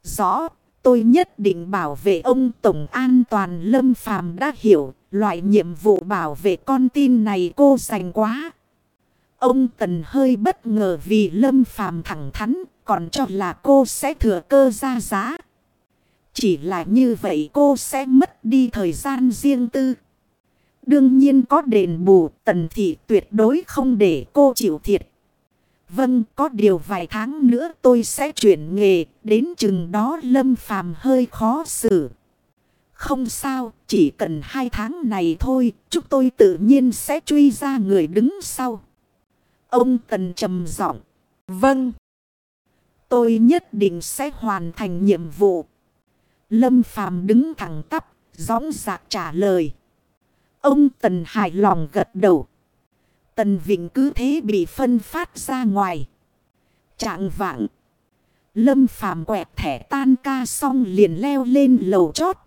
Rõ, tôi nhất định bảo vệ ông Tổng an toàn lâm phàm đã hiểu Loại nhiệm vụ bảo vệ con tin này cô dành quá. Ông Tần hơi bất ngờ vì Lâm Phàm thẳng thắn, còn cho là cô sẽ thừa cơ ra giá. Chỉ là như vậy cô sẽ mất đi thời gian riêng tư. Đương nhiên có đền bù, Tần Thị tuyệt đối không để cô chịu thiệt. Vâng, có điều vài tháng nữa tôi sẽ chuyển nghề, đến chừng đó Lâm Phàm hơi khó xử. Không sao, chỉ cần hai tháng này thôi, chúng tôi tự nhiên sẽ truy ra người đứng sau. Ông Tần trầm giọng Vâng. Tôi nhất định sẽ hoàn thành nhiệm vụ. Lâm Phàm đứng thẳng tắp, gióng dạc trả lời. Ông Tần hài lòng gật đầu. Tần Vịnh cứ thế bị phân phát ra ngoài. Trạng vạng. Lâm Phàm quẹt thẻ tan ca xong liền leo lên lầu chót.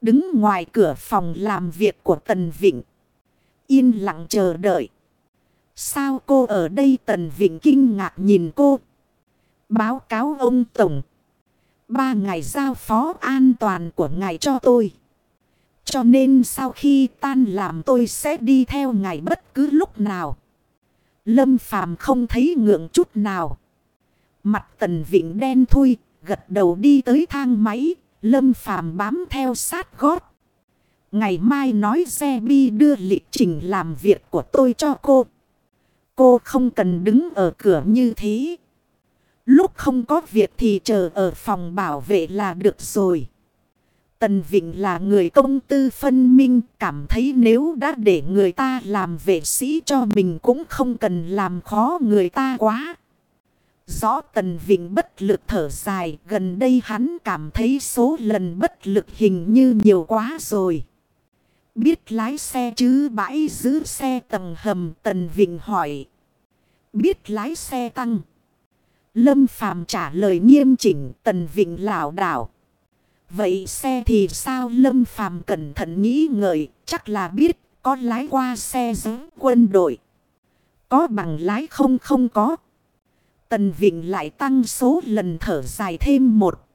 Đứng ngoài cửa phòng làm việc của Tần Vịnh. Yên lặng chờ đợi. Sao cô ở đây Tần Vịnh kinh ngạc nhìn cô. Báo cáo ông Tổng. Ba ngày giao phó an toàn của ngài cho tôi. Cho nên sau khi tan làm tôi sẽ đi theo ngài bất cứ lúc nào. Lâm Phàm không thấy ngượng chút nào. Mặt Tần Vịnh đen thui, gật đầu đi tới thang máy, Lâm Phàm bám theo sát gót. Ngày mai nói xe bi đưa lịch trình làm việc của tôi cho cô. Cô không cần đứng ở cửa như thế. Lúc không có việc thì chờ ở phòng bảo vệ là được rồi. Tần Vịnh là người công tư phân minh, cảm thấy nếu đã để người ta làm vệ sĩ cho mình cũng không cần làm khó người ta quá. Rõ Tần Vịnh bất lực thở dài, gần đây hắn cảm thấy số lần bất lực hình như nhiều quá rồi. Biết lái xe chứ bãi giữ xe tầng hầm, Tần Vịnh hỏi. Biết lái xe tăng. Lâm Phàm trả lời nghiêm chỉnh, Tần Vịnh lảo đảo. Vậy xe thì sao Lâm Phàm cẩn thận nghĩ ngợi, chắc là biết, có lái qua xe giống quân đội. Có bằng lái không không có. Tần Vịnh lại tăng số lần thở dài thêm một.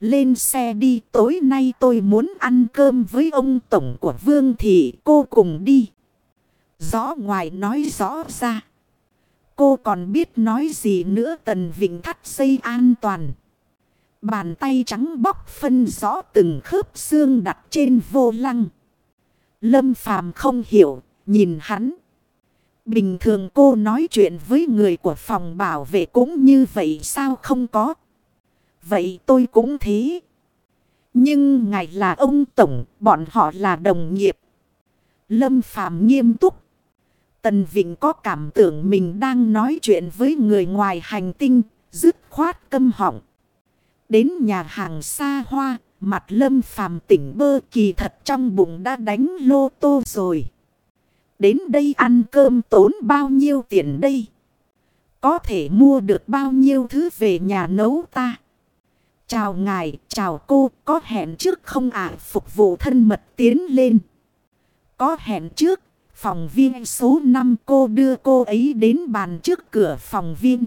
Lên xe đi tối nay tôi muốn ăn cơm với ông tổng của Vương Thị cô cùng đi. Rõ ngoài nói rõ ra. Cô còn biết nói gì nữa Tần Vịnh thắt dây an toàn. Bàn tay trắng bóc phân rõ từng khớp xương đặt trên vô lăng. Lâm Phàm không hiểu, nhìn hắn. Bình thường cô nói chuyện với người của phòng bảo vệ cũng như vậy sao không có. Vậy tôi cũng thế. Nhưng ngài là ông Tổng, bọn họ là đồng nghiệp. Lâm Phàm nghiêm túc. Tần Vịnh có cảm tưởng mình đang nói chuyện với người ngoài hành tinh, dứt khoát câm họng. Đến nhà hàng xa hoa, mặt Lâm Phàm tỉnh bơ kỳ thật trong bụng đã đánh lô tô rồi. Đến đây ăn cơm tốn bao nhiêu tiền đây? Có thể mua được bao nhiêu thứ về nhà nấu ta? Chào ngài, chào cô, có hẹn trước không ạ phục vụ thân mật tiến lên. Có hẹn trước, phòng viên số 5 cô đưa cô ấy đến bàn trước cửa phòng viên.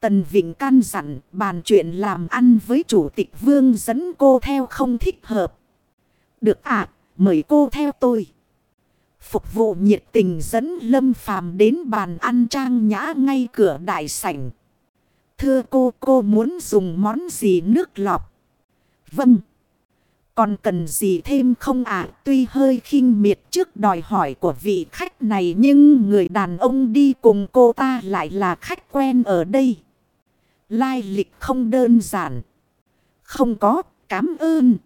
Tần Vịnh can dặn bàn chuyện làm ăn với chủ tịch vương dẫn cô theo không thích hợp. Được ạ, mời cô theo tôi. Phục vụ nhiệt tình dẫn Lâm Phàm đến bàn ăn trang nhã ngay cửa đại sảnh. Thưa cô, cô muốn dùng món gì nước lọc? Vâng. Còn cần gì thêm không ạ? Tuy hơi khinh miệt trước đòi hỏi của vị khách này nhưng người đàn ông đi cùng cô ta lại là khách quen ở đây. Lai lịch không đơn giản. Không có, cảm ơn.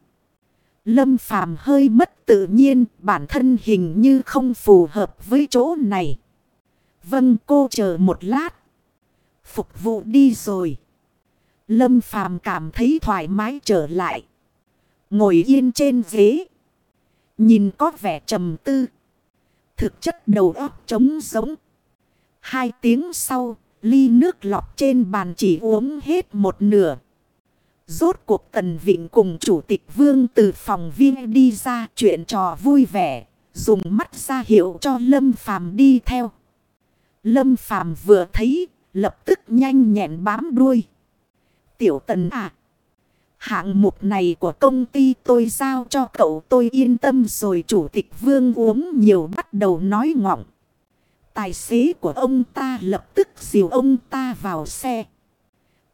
Lâm Phàm hơi mất tự nhiên, bản thân hình như không phù hợp với chỗ này. Vâng cô chờ một lát. Phục vụ đi rồi. Lâm Phàm cảm thấy thoải mái trở lại. Ngồi yên trên ghế. Nhìn có vẻ trầm tư. Thực chất đầu óc trống giống. Hai tiếng sau, ly nước lọc trên bàn chỉ uống hết một nửa. Rốt cuộc Tần Vịnh cùng Chủ tịch Vương từ phòng viên đi ra chuyện trò vui vẻ, dùng mắt ra hiệu cho Lâm Phàm đi theo. Lâm Phàm vừa thấy, lập tức nhanh nhẹn bám đuôi. Tiểu Tần à, hạng mục này của công ty tôi giao cho cậu tôi yên tâm rồi Chủ tịch Vương uống nhiều bắt đầu nói ngọng. Tài xế của ông ta lập tức dìu ông ta vào xe.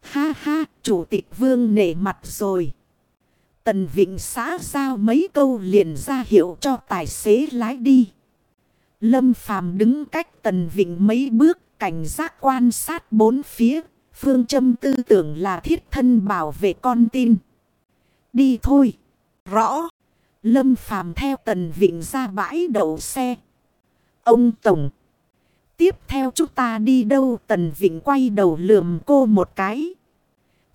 Ha ha, chủ tịch vương nể mặt rồi. Tần Vịnh xã giao mấy câu liền ra hiệu cho tài xế lái đi. Lâm Phàm đứng cách Tần Vịnh mấy bước cảnh giác quan sát bốn phía. Phương châm tư tưởng là thiết thân bảo vệ con tin. Đi thôi. Rõ. Lâm Phàm theo Tần Vịnh ra bãi đậu xe. Ông Tổng. Tiếp theo chúng ta đi đâu Tần Vịnh quay đầu lườm cô một cái.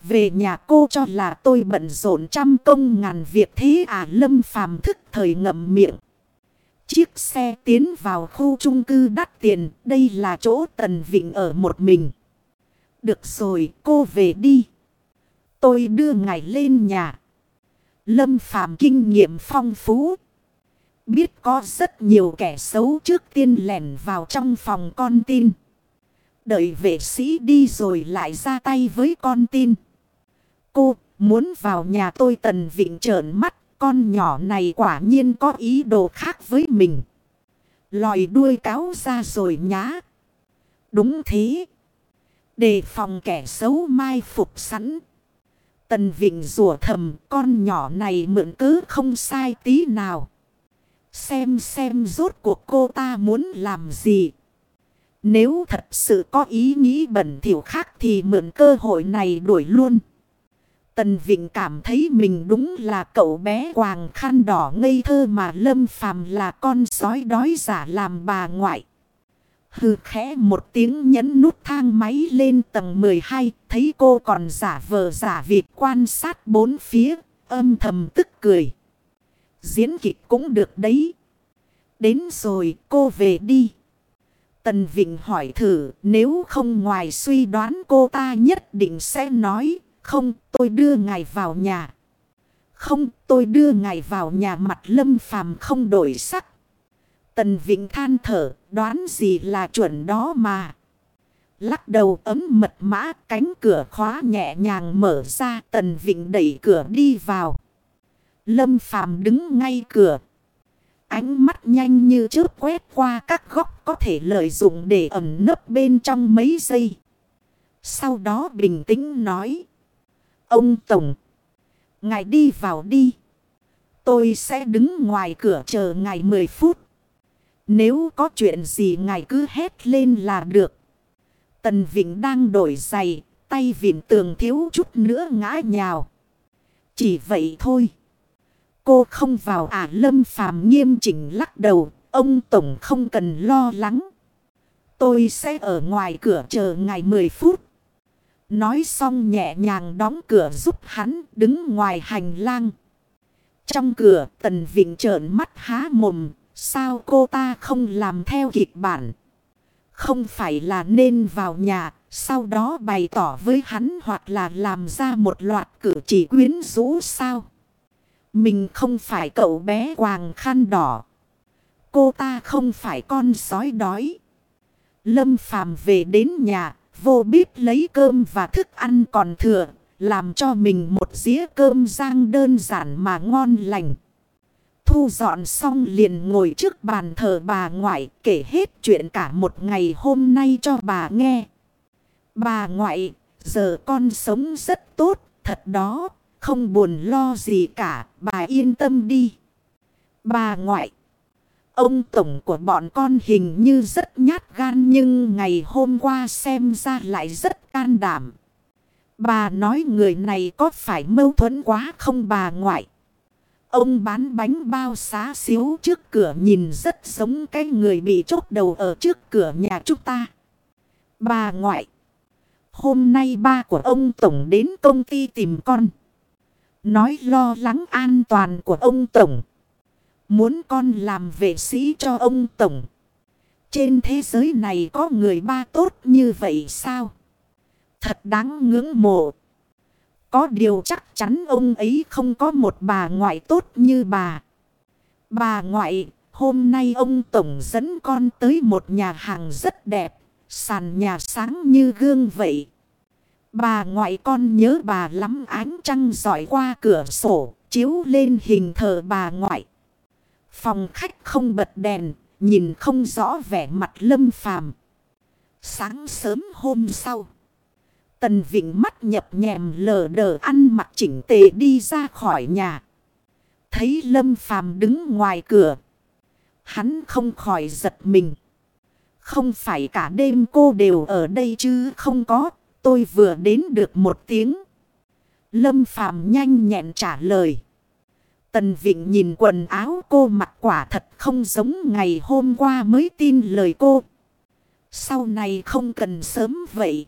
Về nhà cô cho là tôi bận rộn trăm công ngàn việc thế à Lâm phàm thức thời ngậm miệng. Chiếc xe tiến vào khu trung cư đắt tiền. Đây là chỗ Tần Vịnh ở một mình. Được rồi, cô về đi. Tôi đưa ngài lên nhà. Lâm phàm kinh nghiệm phong phú. Biết có rất nhiều kẻ xấu trước tiên lẻn vào trong phòng con tin. Đợi vệ sĩ đi rồi lại ra tay với con tin. Cô, muốn vào nhà tôi tần vịnh trợn mắt. Con nhỏ này quả nhiên có ý đồ khác với mình. Lòi đuôi cáo ra rồi nhá. Đúng thế. Đề phòng kẻ xấu mai phục sẵn. Tần Vịnh rủa thầm, con nhỏ này mượn cứ không sai tí nào. Xem xem rốt cuộc cô ta muốn làm gì. Nếu thật sự có ý nghĩ bẩn thỉu khác thì mượn cơ hội này đuổi luôn. Tần Vịnh cảm thấy mình đúng là cậu bé quàng khăn đỏ ngây thơ mà Lâm Phàm là con sói đói giả làm bà ngoại. Hừ khẽ một tiếng nhấn nút thang máy lên tầng 12, thấy cô còn giả vờ giả việc quan sát bốn phía, âm thầm tức cười. Diễn kịch cũng được đấy. Đến rồi, cô về đi. Tần Vịnh hỏi thử, nếu không ngoài suy đoán cô ta nhất định sẽ nói, không, tôi đưa ngài vào nhà. Không, tôi đưa ngài vào nhà mặt lâm phàm không đổi sắc. Tần Vịnh than thở, đoán gì là chuẩn đó mà. Lắc đầu, ấm mật mã, cánh cửa khóa nhẹ nhàng mở ra, Tần Vịnh đẩy cửa đi vào. Lâm Phàm đứng ngay cửa Ánh mắt nhanh như chớp quét qua các góc có thể lợi dụng để ẩn nấp bên trong mấy giây. Sau đó bình tĩnh nói. Ông Tổng. Ngài đi vào đi. Tôi sẽ đứng ngoài cửa chờ ngài 10 phút. Nếu có chuyện gì ngài cứ hét lên là được. Tần Vịnh đang đổi giày. Tay vịn tường thiếu chút nữa ngã nhào. Chỉ vậy thôi. Cô không vào à lâm phàm nghiêm chỉnh lắc đầu. Ông Tổng không cần lo lắng. Tôi sẽ ở ngoài cửa chờ ngày 10 phút. Nói xong nhẹ nhàng đóng cửa giúp hắn đứng ngoài hành lang. Trong cửa, tần vịnh trợn mắt há mồm. Sao cô ta không làm theo kịch bản? Không phải là nên vào nhà. Sau đó bày tỏ với hắn hoặc là làm ra một loạt cử chỉ quyến rũ sao? Mình không phải cậu bé quàng khăn đỏ. Cô ta không phải con sói đói. Lâm phàm về đến nhà, vô bếp lấy cơm và thức ăn còn thừa, làm cho mình một dĩa cơm rang đơn giản mà ngon lành. Thu dọn xong liền ngồi trước bàn thờ bà ngoại kể hết chuyện cả một ngày hôm nay cho bà nghe. Bà ngoại, giờ con sống rất tốt, thật đó. Không buồn lo gì cả, bà yên tâm đi. Bà ngoại. Ông tổng của bọn con hình như rất nhát gan nhưng ngày hôm qua xem ra lại rất can đảm. Bà nói người này có phải mâu thuẫn quá không bà ngoại? Ông bán bánh bao xá xíu trước cửa nhìn rất giống cái người bị chốt đầu ở trước cửa nhà chúng ta. Bà ngoại. Hôm nay ba của ông Tổng đến công ty tìm con. Nói lo lắng an toàn của ông Tổng. Muốn con làm vệ sĩ cho ông Tổng. Trên thế giới này có người ba tốt như vậy sao? Thật đáng ngưỡng mộ. Có điều chắc chắn ông ấy không có một bà ngoại tốt như bà. Bà ngoại, hôm nay ông Tổng dẫn con tới một nhà hàng rất đẹp. Sàn nhà sáng như gương vậy. Bà ngoại con nhớ bà lắm ánh trăng dọi qua cửa sổ, chiếu lên hình thờ bà ngoại. Phòng khách không bật đèn, nhìn không rõ vẻ mặt lâm phàm. Sáng sớm hôm sau, Tần Vịnh mắt nhập nhèm lờ đờ ăn mặc chỉnh tề đi ra khỏi nhà. Thấy lâm phàm đứng ngoài cửa. Hắn không khỏi giật mình. Không phải cả đêm cô đều ở đây chứ không có tôi vừa đến được một tiếng. Lâm Phàm nhanh nhẹn trả lời. Tần Vịnh nhìn quần áo cô mặc quả thật không giống ngày hôm qua mới tin lời cô. Sau này không cần sớm vậy.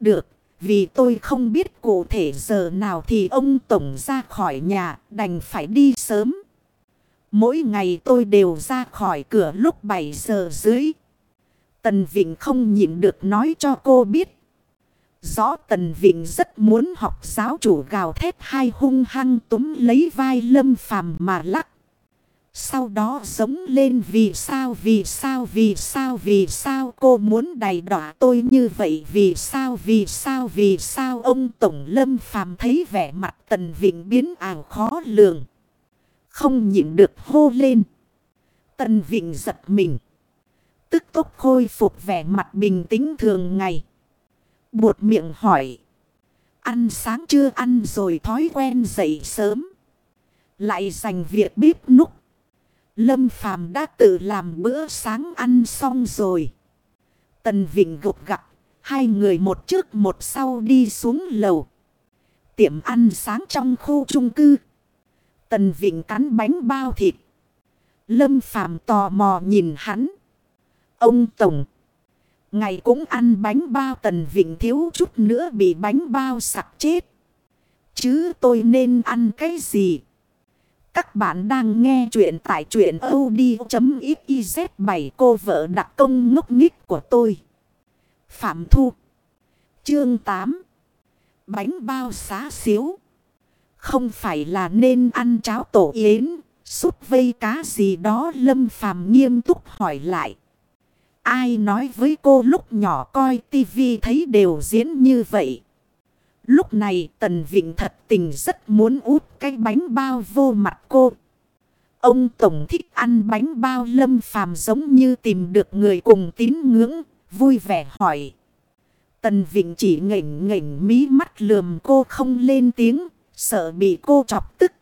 Được, vì tôi không biết cụ thể giờ nào thì ông Tổng ra khỏi nhà đành phải đi sớm. Mỗi ngày tôi đều ra khỏi cửa lúc 7 giờ dưới. Tần Vịnh không nhịn được nói cho cô biết. Rõ Tần Vịnh rất muốn học giáo chủ gào thét hai hung hăng túm lấy vai lâm phàm mà lắc. Sau đó giống lên, vì sao vì sao vì sao vì sao cô muốn đầy đỏ tôi như vậy vì sao vì sao vì sao ông Tổng Lâm Phàm thấy vẻ mặt Tần Vịnh biến ảo khó lường. Không nhịn được hô lên. Tần Vịnh giật mình. Tức tốc khôi phục vẻ mặt bình tĩnh thường ngày. Buột miệng hỏi. Ăn sáng chưa ăn rồi thói quen dậy sớm. Lại dành việc bếp núc. Lâm Phàm đã tự làm bữa sáng ăn xong rồi. Tần Vịnh gục gặp Hai người một trước một sau đi xuống lầu. Tiệm ăn sáng trong khu trung cư. Tần Vịnh cắn bánh bao thịt. Lâm Phàm tò mò nhìn hắn. Ông Tổng. Ngày cũng ăn bánh bao Tần Vịnh thiếu chút nữa bị bánh bao sặc chết. Chứ tôi nên ăn cái gì? Các bạn đang nghe chuyện tại chuyện od.xyz bảy cô vợ đặc công ngốc nghích của tôi. Phạm Thu. Chương 8. Bánh bao xá xíu. Không phải là nên ăn cháo tổ yến, súp vây cá gì đó Lâm Phàm nghiêm túc hỏi lại. Ai nói với cô lúc nhỏ coi tivi thấy đều diễn như vậy. Lúc này Tần Vịnh thật tình rất muốn út cái bánh bao vô mặt cô. Ông Tổng thích ăn bánh bao lâm phàm giống như tìm được người cùng tín ngưỡng, vui vẻ hỏi. Tần Vịnh chỉ ngảnh ngảnh mí mắt lườm cô không lên tiếng, sợ bị cô chọc tức.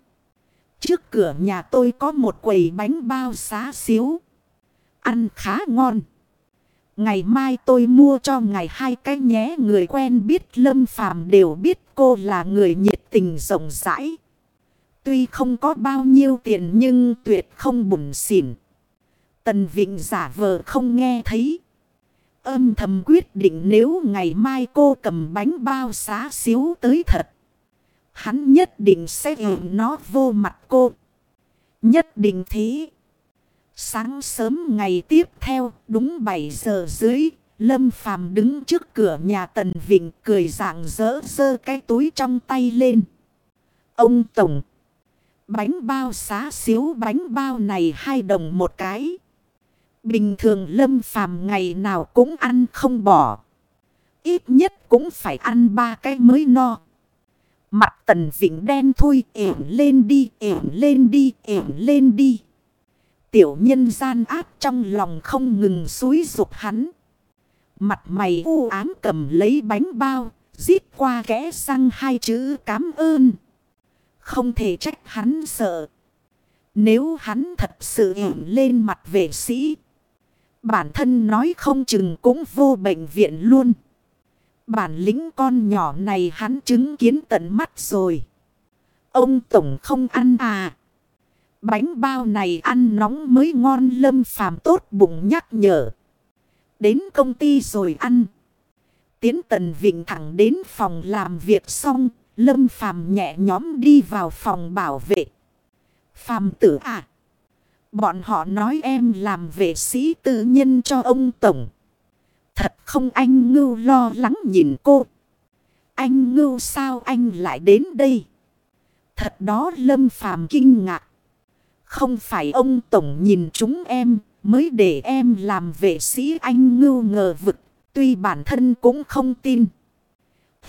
Trước cửa nhà tôi có một quầy bánh bao xá xíu. Ăn khá ngon. Ngày mai tôi mua cho ngài hai cái nhé người quen biết Lâm Phàm đều biết cô là người nhiệt tình rộng rãi. Tuy không có bao nhiêu tiền nhưng tuyệt không bùn xỉn. Tần Vịnh giả vờ không nghe thấy. Âm thầm quyết định nếu ngày mai cô cầm bánh bao xá xíu tới thật. Hắn nhất định sẽ ủng nó vô mặt cô. Nhất định thế. Sáng sớm ngày tiếp theo, đúng 7 giờ dưới, Lâm Phàm đứng trước cửa nhà Tần Vịnh cười dạng dỡ sơ cái túi trong tay lên. Ông Tổng, bánh bao xá xíu bánh bao này hai đồng một cái. Bình thường Lâm Phàm ngày nào cũng ăn không bỏ. Ít nhất cũng phải ăn ba cái mới no. Mặt Tần Vịnh đen thui ẻn lên đi, ẻn lên đi, ẻn lên đi. Tiểu nhân gian áp trong lòng không ngừng suối dục hắn. Mặt mày u ám cầm lấy bánh bao, giết qua kẽ răng hai chữ cám ơn. Không thể trách hắn sợ. Nếu hắn thật sự ẩn lên mặt vệ sĩ. Bản thân nói không chừng cũng vô bệnh viện luôn. Bản lĩnh con nhỏ này hắn chứng kiến tận mắt rồi. Ông Tổng không ăn à. Bánh bao này ăn nóng mới ngon lâm phàm tốt bụng nhắc nhở. Đến công ty rồi ăn. Tiến tần vịnh thẳng đến phòng làm việc xong. Lâm phàm nhẹ nhóm đi vào phòng bảo vệ. Phàm tử à. Bọn họ nói em làm vệ sĩ tư nhân cho ông Tổng. Thật không anh ngưu lo lắng nhìn cô. Anh ngưu sao anh lại đến đây? Thật đó lâm phàm kinh ngạc. Không phải ông Tổng nhìn chúng em, mới để em làm vệ sĩ anh ngưu ngờ vực, tuy bản thân cũng không tin.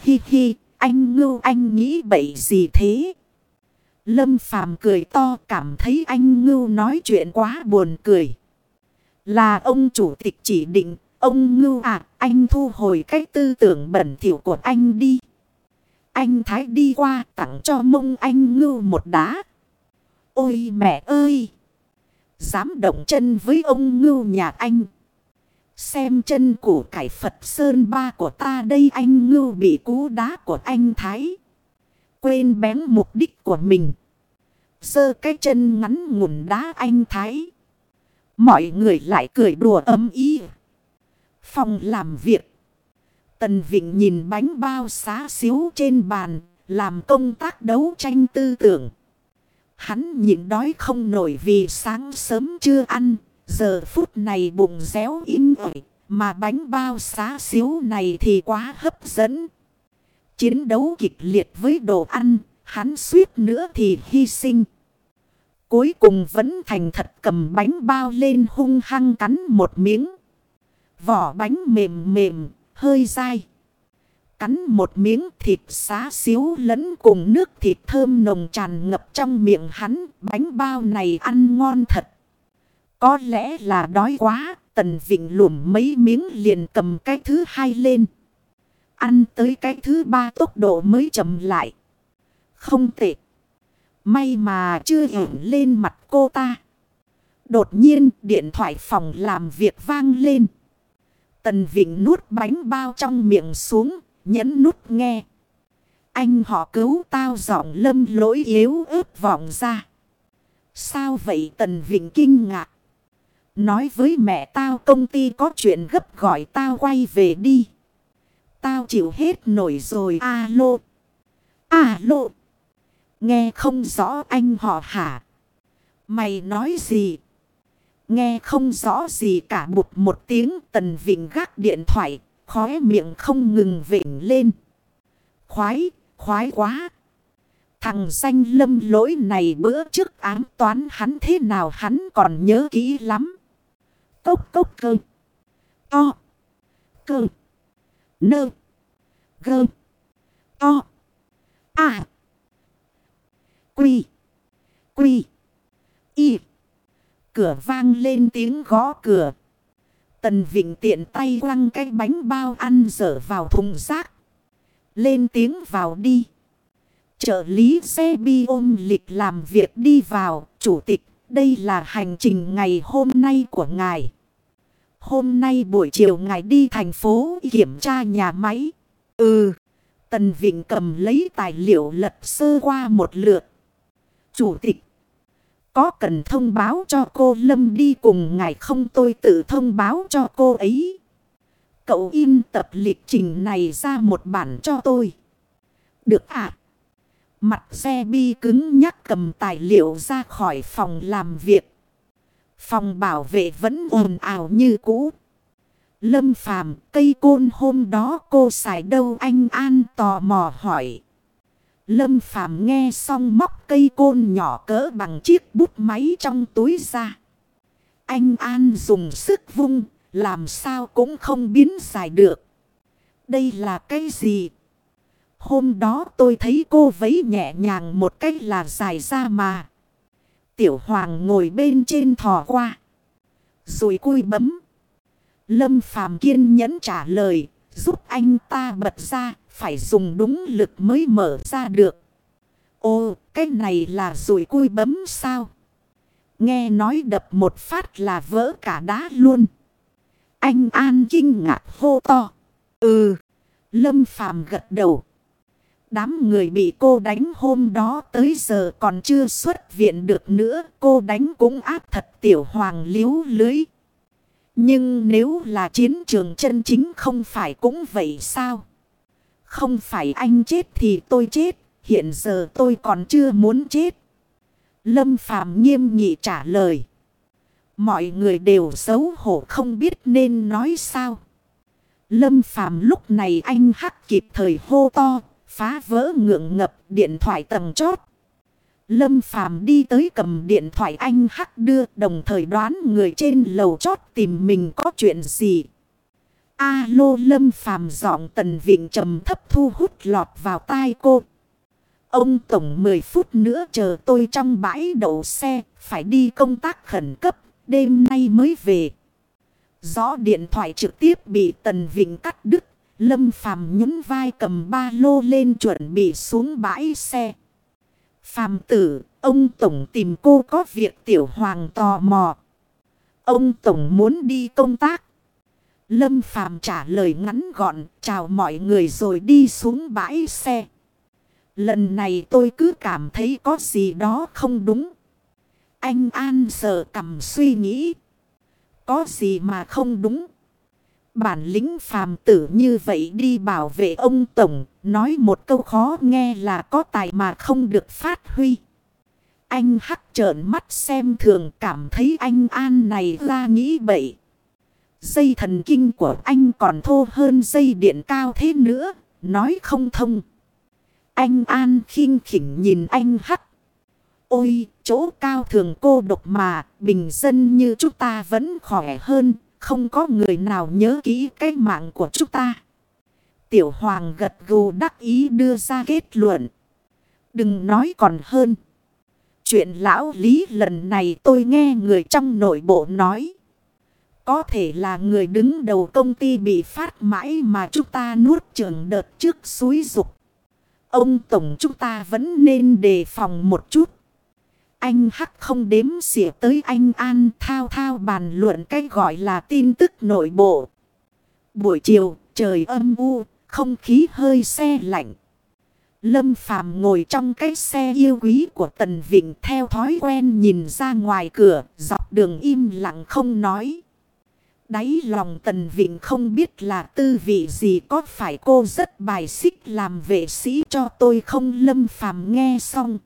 Hi hi, anh ngưu anh nghĩ bậy gì thế? Lâm Phàm cười to cảm thấy anh ngưu nói chuyện quá buồn cười. Là ông chủ tịch chỉ định, ông ngưu à, anh thu hồi cái tư tưởng bẩn thỉu của anh đi. Anh Thái đi qua tặng cho mông anh ngưu một đá. Ôi mẹ ơi! Dám động chân với ông ngưu nhà anh. Xem chân của cải Phật Sơn ba của ta đây anh ngưu bị cú đá của anh Thái. Quên bén mục đích của mình. Sơ cái chân ngắn ngủn đá anh Thái. Mọi người lại cười đùa ấm ý. Phòng làm việc. Tần Vịnh nhìn bánh bao xá xíu trên bàn. Làm công tác đấu tranh tư tưởng. Hắn nhịn đói không nổi vì sáng sớm chưa ăn. Giờ phút này bụng réo in ỏi. Mà bánh bao xá xíu này thì quá hấp dẫn. Chiến đấu kịch liệt với đồ ăn. Hắn suýt nữa thì hy sinh. Cuối cùng vẫn thành thật cầm bánh bao lên hung hăng cắn một miếng. Vỏ bánh mềm mềm, hơi dai. Cắn một miếng thịt xá xíu lẫn cùng nước thịt thơm nồng tràn ngập trong miệng hắn. Bánh bao này ăn ngon thật. Có lẽ là đói quá. Tần Vịnh lùm mấy miếng liền cầm cái thứ hai lên. Ăn tới cái thứ ba tốc độ mới chậm lại. Không tệ. May mà chưa hưởng lên mặt cô ta. Đột nhiên điện thoại phòng làm việc vang lên. Tần Vịnh nuốt bánh bao trong miệng xuống, nhấn nút nghe. Anh họ cứu tao giọng lâm lỗi yếu ớt vọng ra. Sao vậy Tần Vịnh kinh ngạc. Nói với mẹ tao công ty có chuyện gấp gọi tao quay về đi. Tao chịu hết nổi rồi, alo. Alo. Nghe không rõ anh họ hả? Mày nói gì? Nghe không rõ gì cả bụt một tiếng tần vịnh gác điện thoại. Khóe miệng không ngừng vịnh lên. Khoái, khoái quá. Thằng danh lâm lỗi này bữa trước ám toán hắn thế nào hắn còn nhớ kỹ lắm. Cốc cốc cơ. To. Cơ. Nơ. Gơ. To. À. Quy. Quy. Y. Cửa vang lên tiếng gõ cửa. Tần Vịnh tiện tay quăng cái bánh bao ăn dở vào thùng rác. Lên tiếng vào đi. Trợ lý xe bi ôm lịch làm việc đi vào. Chủ tịch, đây là hành trình ngày hôm nay của ngài. Hôm nay buổi chiều ngài đi thành phố kiểm tra nhà máy. Ừ. Tần Vịnh cầm lấy tài liệu lật sơ qua một lượt. Chủ tịch. Có cần thông báo cho cô Lâm đi cùng ngài không tôi tự thông báo cho cô ấy. Cậu in tập lịch trình này ra một bản cho tôi. Được ạ. Mặt xe bi cứng nhắc cầm tài liệu ra khỏi phòng làm việc. Phòng bảo vệ vẫn ồn ào như cũ. Lâm phàm, cây côn hôm đó cô xài đâu anh An tò mò hỏi. Lâm phàm nghe xong móc cây côn nhỏ cỡ bằng chiếc bút máy trong túi ra. Anh An dùng sức vung, làm sao cũng không biến dài được. Đây là cái gì? Hôm đó tôi thấy cô vấy nhẹ nhàng một cách là dài ra mà. Tiểu Hoàng ngồi bên trên thò qua. Rồi cui bấm. Lâm Phàm kiên nhẫn trả lời. Giúp anh ta bật ra. Phải dùng đúng lực mới mở ra được. Ô, cái này là rùi cui bấm sao? Nghe nói đập một phát là vỡ cả đá luôn. Anh An kinh ngạc hô to. Ừ, Lâm Phàm gật đầu. Đám người bị cô đánh hôm đó tới giờ còn chưa xuất viện được nữa. Cô đánh cũng áp thật tiểu hoàng liếu lưới. Nhưng nếu là chiến trường chân chính không phải cũng vậy sao? Không phải anh chết thì tôi chết. Hiện giờ tôi còn chưa muốn chết. Lâm Phàm nghiêm nghị trả lời. Mọi người đều xấu hổ không biết nên nói sao. Lâm Phàm lúc này anh hắc kịp thời hô to, phá vỡ ngượng ngập điện thoại tầng chót. Lâm Phàm đi tới cầm điện thoại anh hắc đưa đồng thời đoán người trên lầu chót tìm mình có chuyện gì. Alo Lâm Phàm giọng tần vịnh trầm thấp thu hút lọt vào tai cô. Ông Tổng 10 phút nữa chờ tôi trong bãi đậu xe, phải đi công tác khẩn cấp, đêm nay mới về. Rõ điện thoại trực tiếp bị Tần Vịnh cắt đứt, Lâm Phàm nhún vai cầm ba lô lên chuẩn bị xuống bãi xe. Phàm tử, ông Tổng tìm cô có việc tiểu hoàng tò mò. Ông Tổng muốn đi công tác. Lâm Phàm trả lời ngắn gọn, chào mọi người rồi đi xuống bãi xe. Lần này tôi cứ cảm thấy có gì đó không đúng. Anh An sợ cầm suy nghĩ. Có gì mà không đúng. Bản lính phàm tử như vậy đi bảo vệ ông Tổng. Nói một câu khó nghe là có tài mà không được phát huy. Anh hắc trợn mắt xem thường cảm thấy anh An này ra nghĩ bậy. Dây thần kinh của anh còn thô hơn dây điện cao thế nữa. Nói không thông. Anh An khinh khỉnh nhìn anh Hắc. Ôi, chỗ cao thường cô độc mà, bình dân như chúng ta vẫn khỏe hơn, không có người nào nhớ kỹ cái mạng của chúng ta. Tiểu Hoàng gật gù đắc ý đưa ra kết luận. Đừng nói còn hơn. Chuyện lão lý lần này tôi nghe người trong nội bộ nói. Có thể là người đứng đầu công ty bị phát mãi mà chúng ta nuốt trường đợt trước suối dục. Ông Tổng chúng ta vẫn nên đề phòng một chút. Anh Hắc không đếm xỉa tới anh An thao thao bàn luận cái gọi là tin tức nội bộ. Buổi chiều, trời âm u, không khí hơi xe lạnh. Lâm Phàm ngồi trong cái xe yêu quý của Tần Vịnh theo thói quen nhìn ra ngoài cửa, dọc đường im lặng không nói. Đáy lòng Tần Vịnh không biết là tư vị gì, có phải cô rất bài xích làm vệ sĩ cho tôi không Lâm Phàm nghe xong.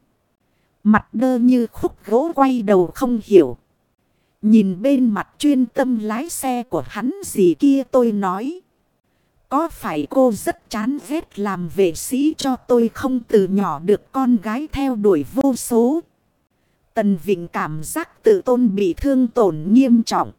Mặt đơ như khúc gỗ quay đầu không hiểu. Nhìn bên mặt chuyên tâm lái xe của hắn gì kia tôi nói. Có phải cô rất chán ghét làm vệ sĩ cho tôi không từ nhỏ được con gái theo đuổi vô số. Tần Vịnh cảm giác tự tôn bị thương tổn nghiêm trọng.